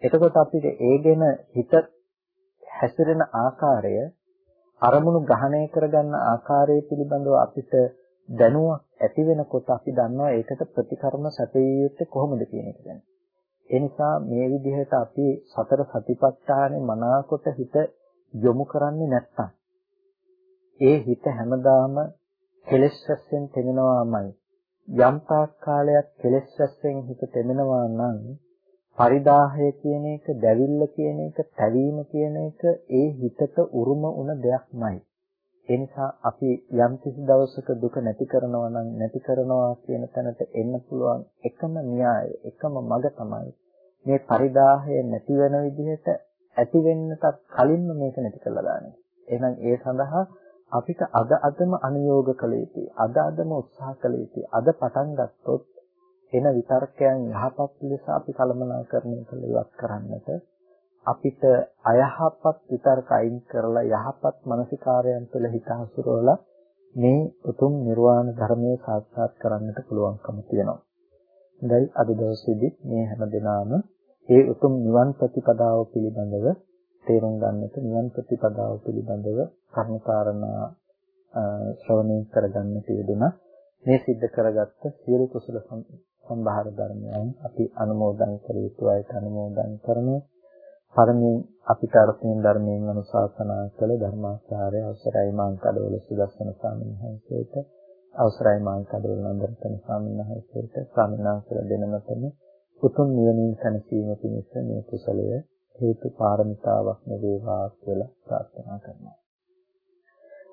එතකොට අපිට ඒ ගැන හිත හැසිරෙන ආකාරය අරමුණු ග්‍රහණය කරගන්න ආකාරය පිළිබඳව අපිට දැනුවක් ඇති වෙනකොට අපි දන්නවා ඒකට ප්‍රතිකර්ම සැපයීත්තේ කොහොමද කියන එක ගැන. ඒ නිසා මේ විදිහට අපි සතර සතිපට්ඨානේ මනාකොට හිත යොමු කරන්නේ නැත්තම් ඒ හිත හැමදාම කෙලෙස් රැස්යෙන් තෙමෙනවාමයි යම් තාක් කාලයක් කෙලෙස් රැස්යෙන් හිත තෙමෙනවා නම් පරිදාහය කියන එක, දැවිල්ල කියන එක, තැවීම කියන එක ඒ හිතට උරුම වුණ දෙයක්මයි. ඒ නිසා අපි යම් කිසි දවසක දුක නැති කරනවා නම් නැති කරනවා කියන තැනට එන්න පුළුවන් එකම න්‍යාය, එකම මඟ තමයි මේ පරිදාහය නැති වෙන විදිහට ඇති වෙන්නට කලින්ම මේක නැති කරලා දාන්නේ. එහෙනම් ඒ සඳහා අපිට අද අදම අනුയോഗ කළ යුතුයි. අද අදම උත්සාහ කළ යුතුයි. අද පටන් ගත්තොත් එන විතර්කයන් යහපත් ලෙස අපි කළමනාකරණය කළ ඉවත් කරන්නට අපිට අයහපත් විතර්ක අයින් කරලා යහපත් මානසිකාරයන් තුළ හිත හසුරවලා මේ උතුම් නිර්වාණ ධර්මයේ සාක්ෂාත් කරන්නට පුළුවන්කම තියෙනවා. හොඳයි අද දවසේදී මේ හැම දිනාම ඒ උතුම් නිවන් ප්‍රතිපදාව පිළිබඳව තේරුම් ගන්නට නිවන් ප්‍රතිපදාව පිළිබඳව කර්මකාරණා ශ්‍රවණය කරගන්නට යෙදුණා. මේ සිද්ධ කරගත්ත සියලු කුසල සම්භාර ධර්මයන් අපි අනුමෝදන් කර යුතු අයට අනුමෝදන් කරමු. පරමයෙන් අපිට අර්ථයෙන් ධර්මයෙන් අනුශාසනා කළ ධර්මාචාර්ය අවසරයි මාංකඩවල සුදස්සන ස්වාමීන් වහන්සේට අවසරයි මාංකඩවල නන්දරතන ස්වාමීන් වහන්සේට ස්වාමීන් වහන්සේලා දෙනමතම උතුම් නිවනින් සැනසීම පිණිස මේ කුසලය හේතු පාරමිතාවක් වේවා කියලා ප්‍රාර්ථනා කරනවා.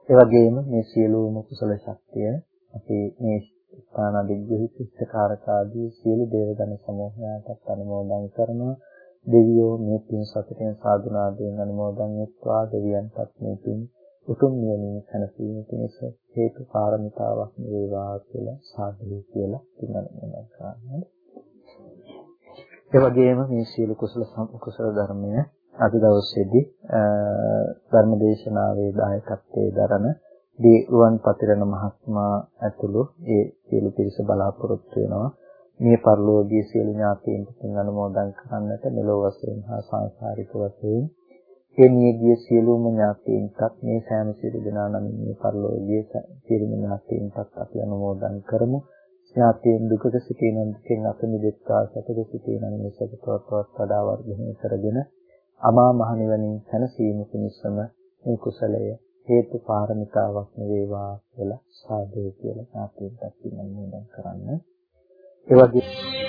ඒ වගේම මේ සියලුම කුසල ශක්තිය අපි මේ ස්ථාන දිග්ගහිත ඉෂ්ඨකාරකාදී සියලු දේවගණ සමූහයාටත් අනුමෝදන් කරනවා. දෙවියෝ මේ පින් සතුටෙන් සාදුනාදයෙන් අනුමෝදන් වෙත්වා දෙවියන්ටත් මේ පින් උතුම් නිවනින් සැනසීම පිණිස හේතු කාරණතාවක් වේවා කියලා සාදු කියලා පින්නනවා කරන්නේ. ඒ වගේම මේ සීල කුසල කුසල ධර්මය අද දවසේදී ධර්ම දේශනාවේ දායකත්වයේ දරන දී රුවන් පතිරණ මහත්මයා ඇතුළු ඒ සියලු පිරිස බලාපොරොත්තු වෙනවා. මේ පරිලෝකීය සියලු ඥාතීන්ට පින් අනුමෝදන් කරන්නට මෙලොව වශයෙන් හා සංසාරික වශයෙන් ඒ නියගිය සියලුම ඥාතීන්ටත් මේ සෑම සියලු දෙනා නම් මේ පරිලෝකීය සියලුම ඥාතීන්ටත් අපි අනුමෝදන් කරමු. ඥාතීන් දුකක සිටින දුකෙන් අත මිදෙත්වා සතක සිටින නිසකතවත් වඩා වර්ධනය කරගෙන අමා මහ නිවනින් සැනසීම පිණිසම මේ කුසලය හේතු පාරමිතාවක් වේවා කියලා සාදු කියලා ඥාතීන්ටත් පින් අනුමෝදන් කරන්න. ඒ වගේ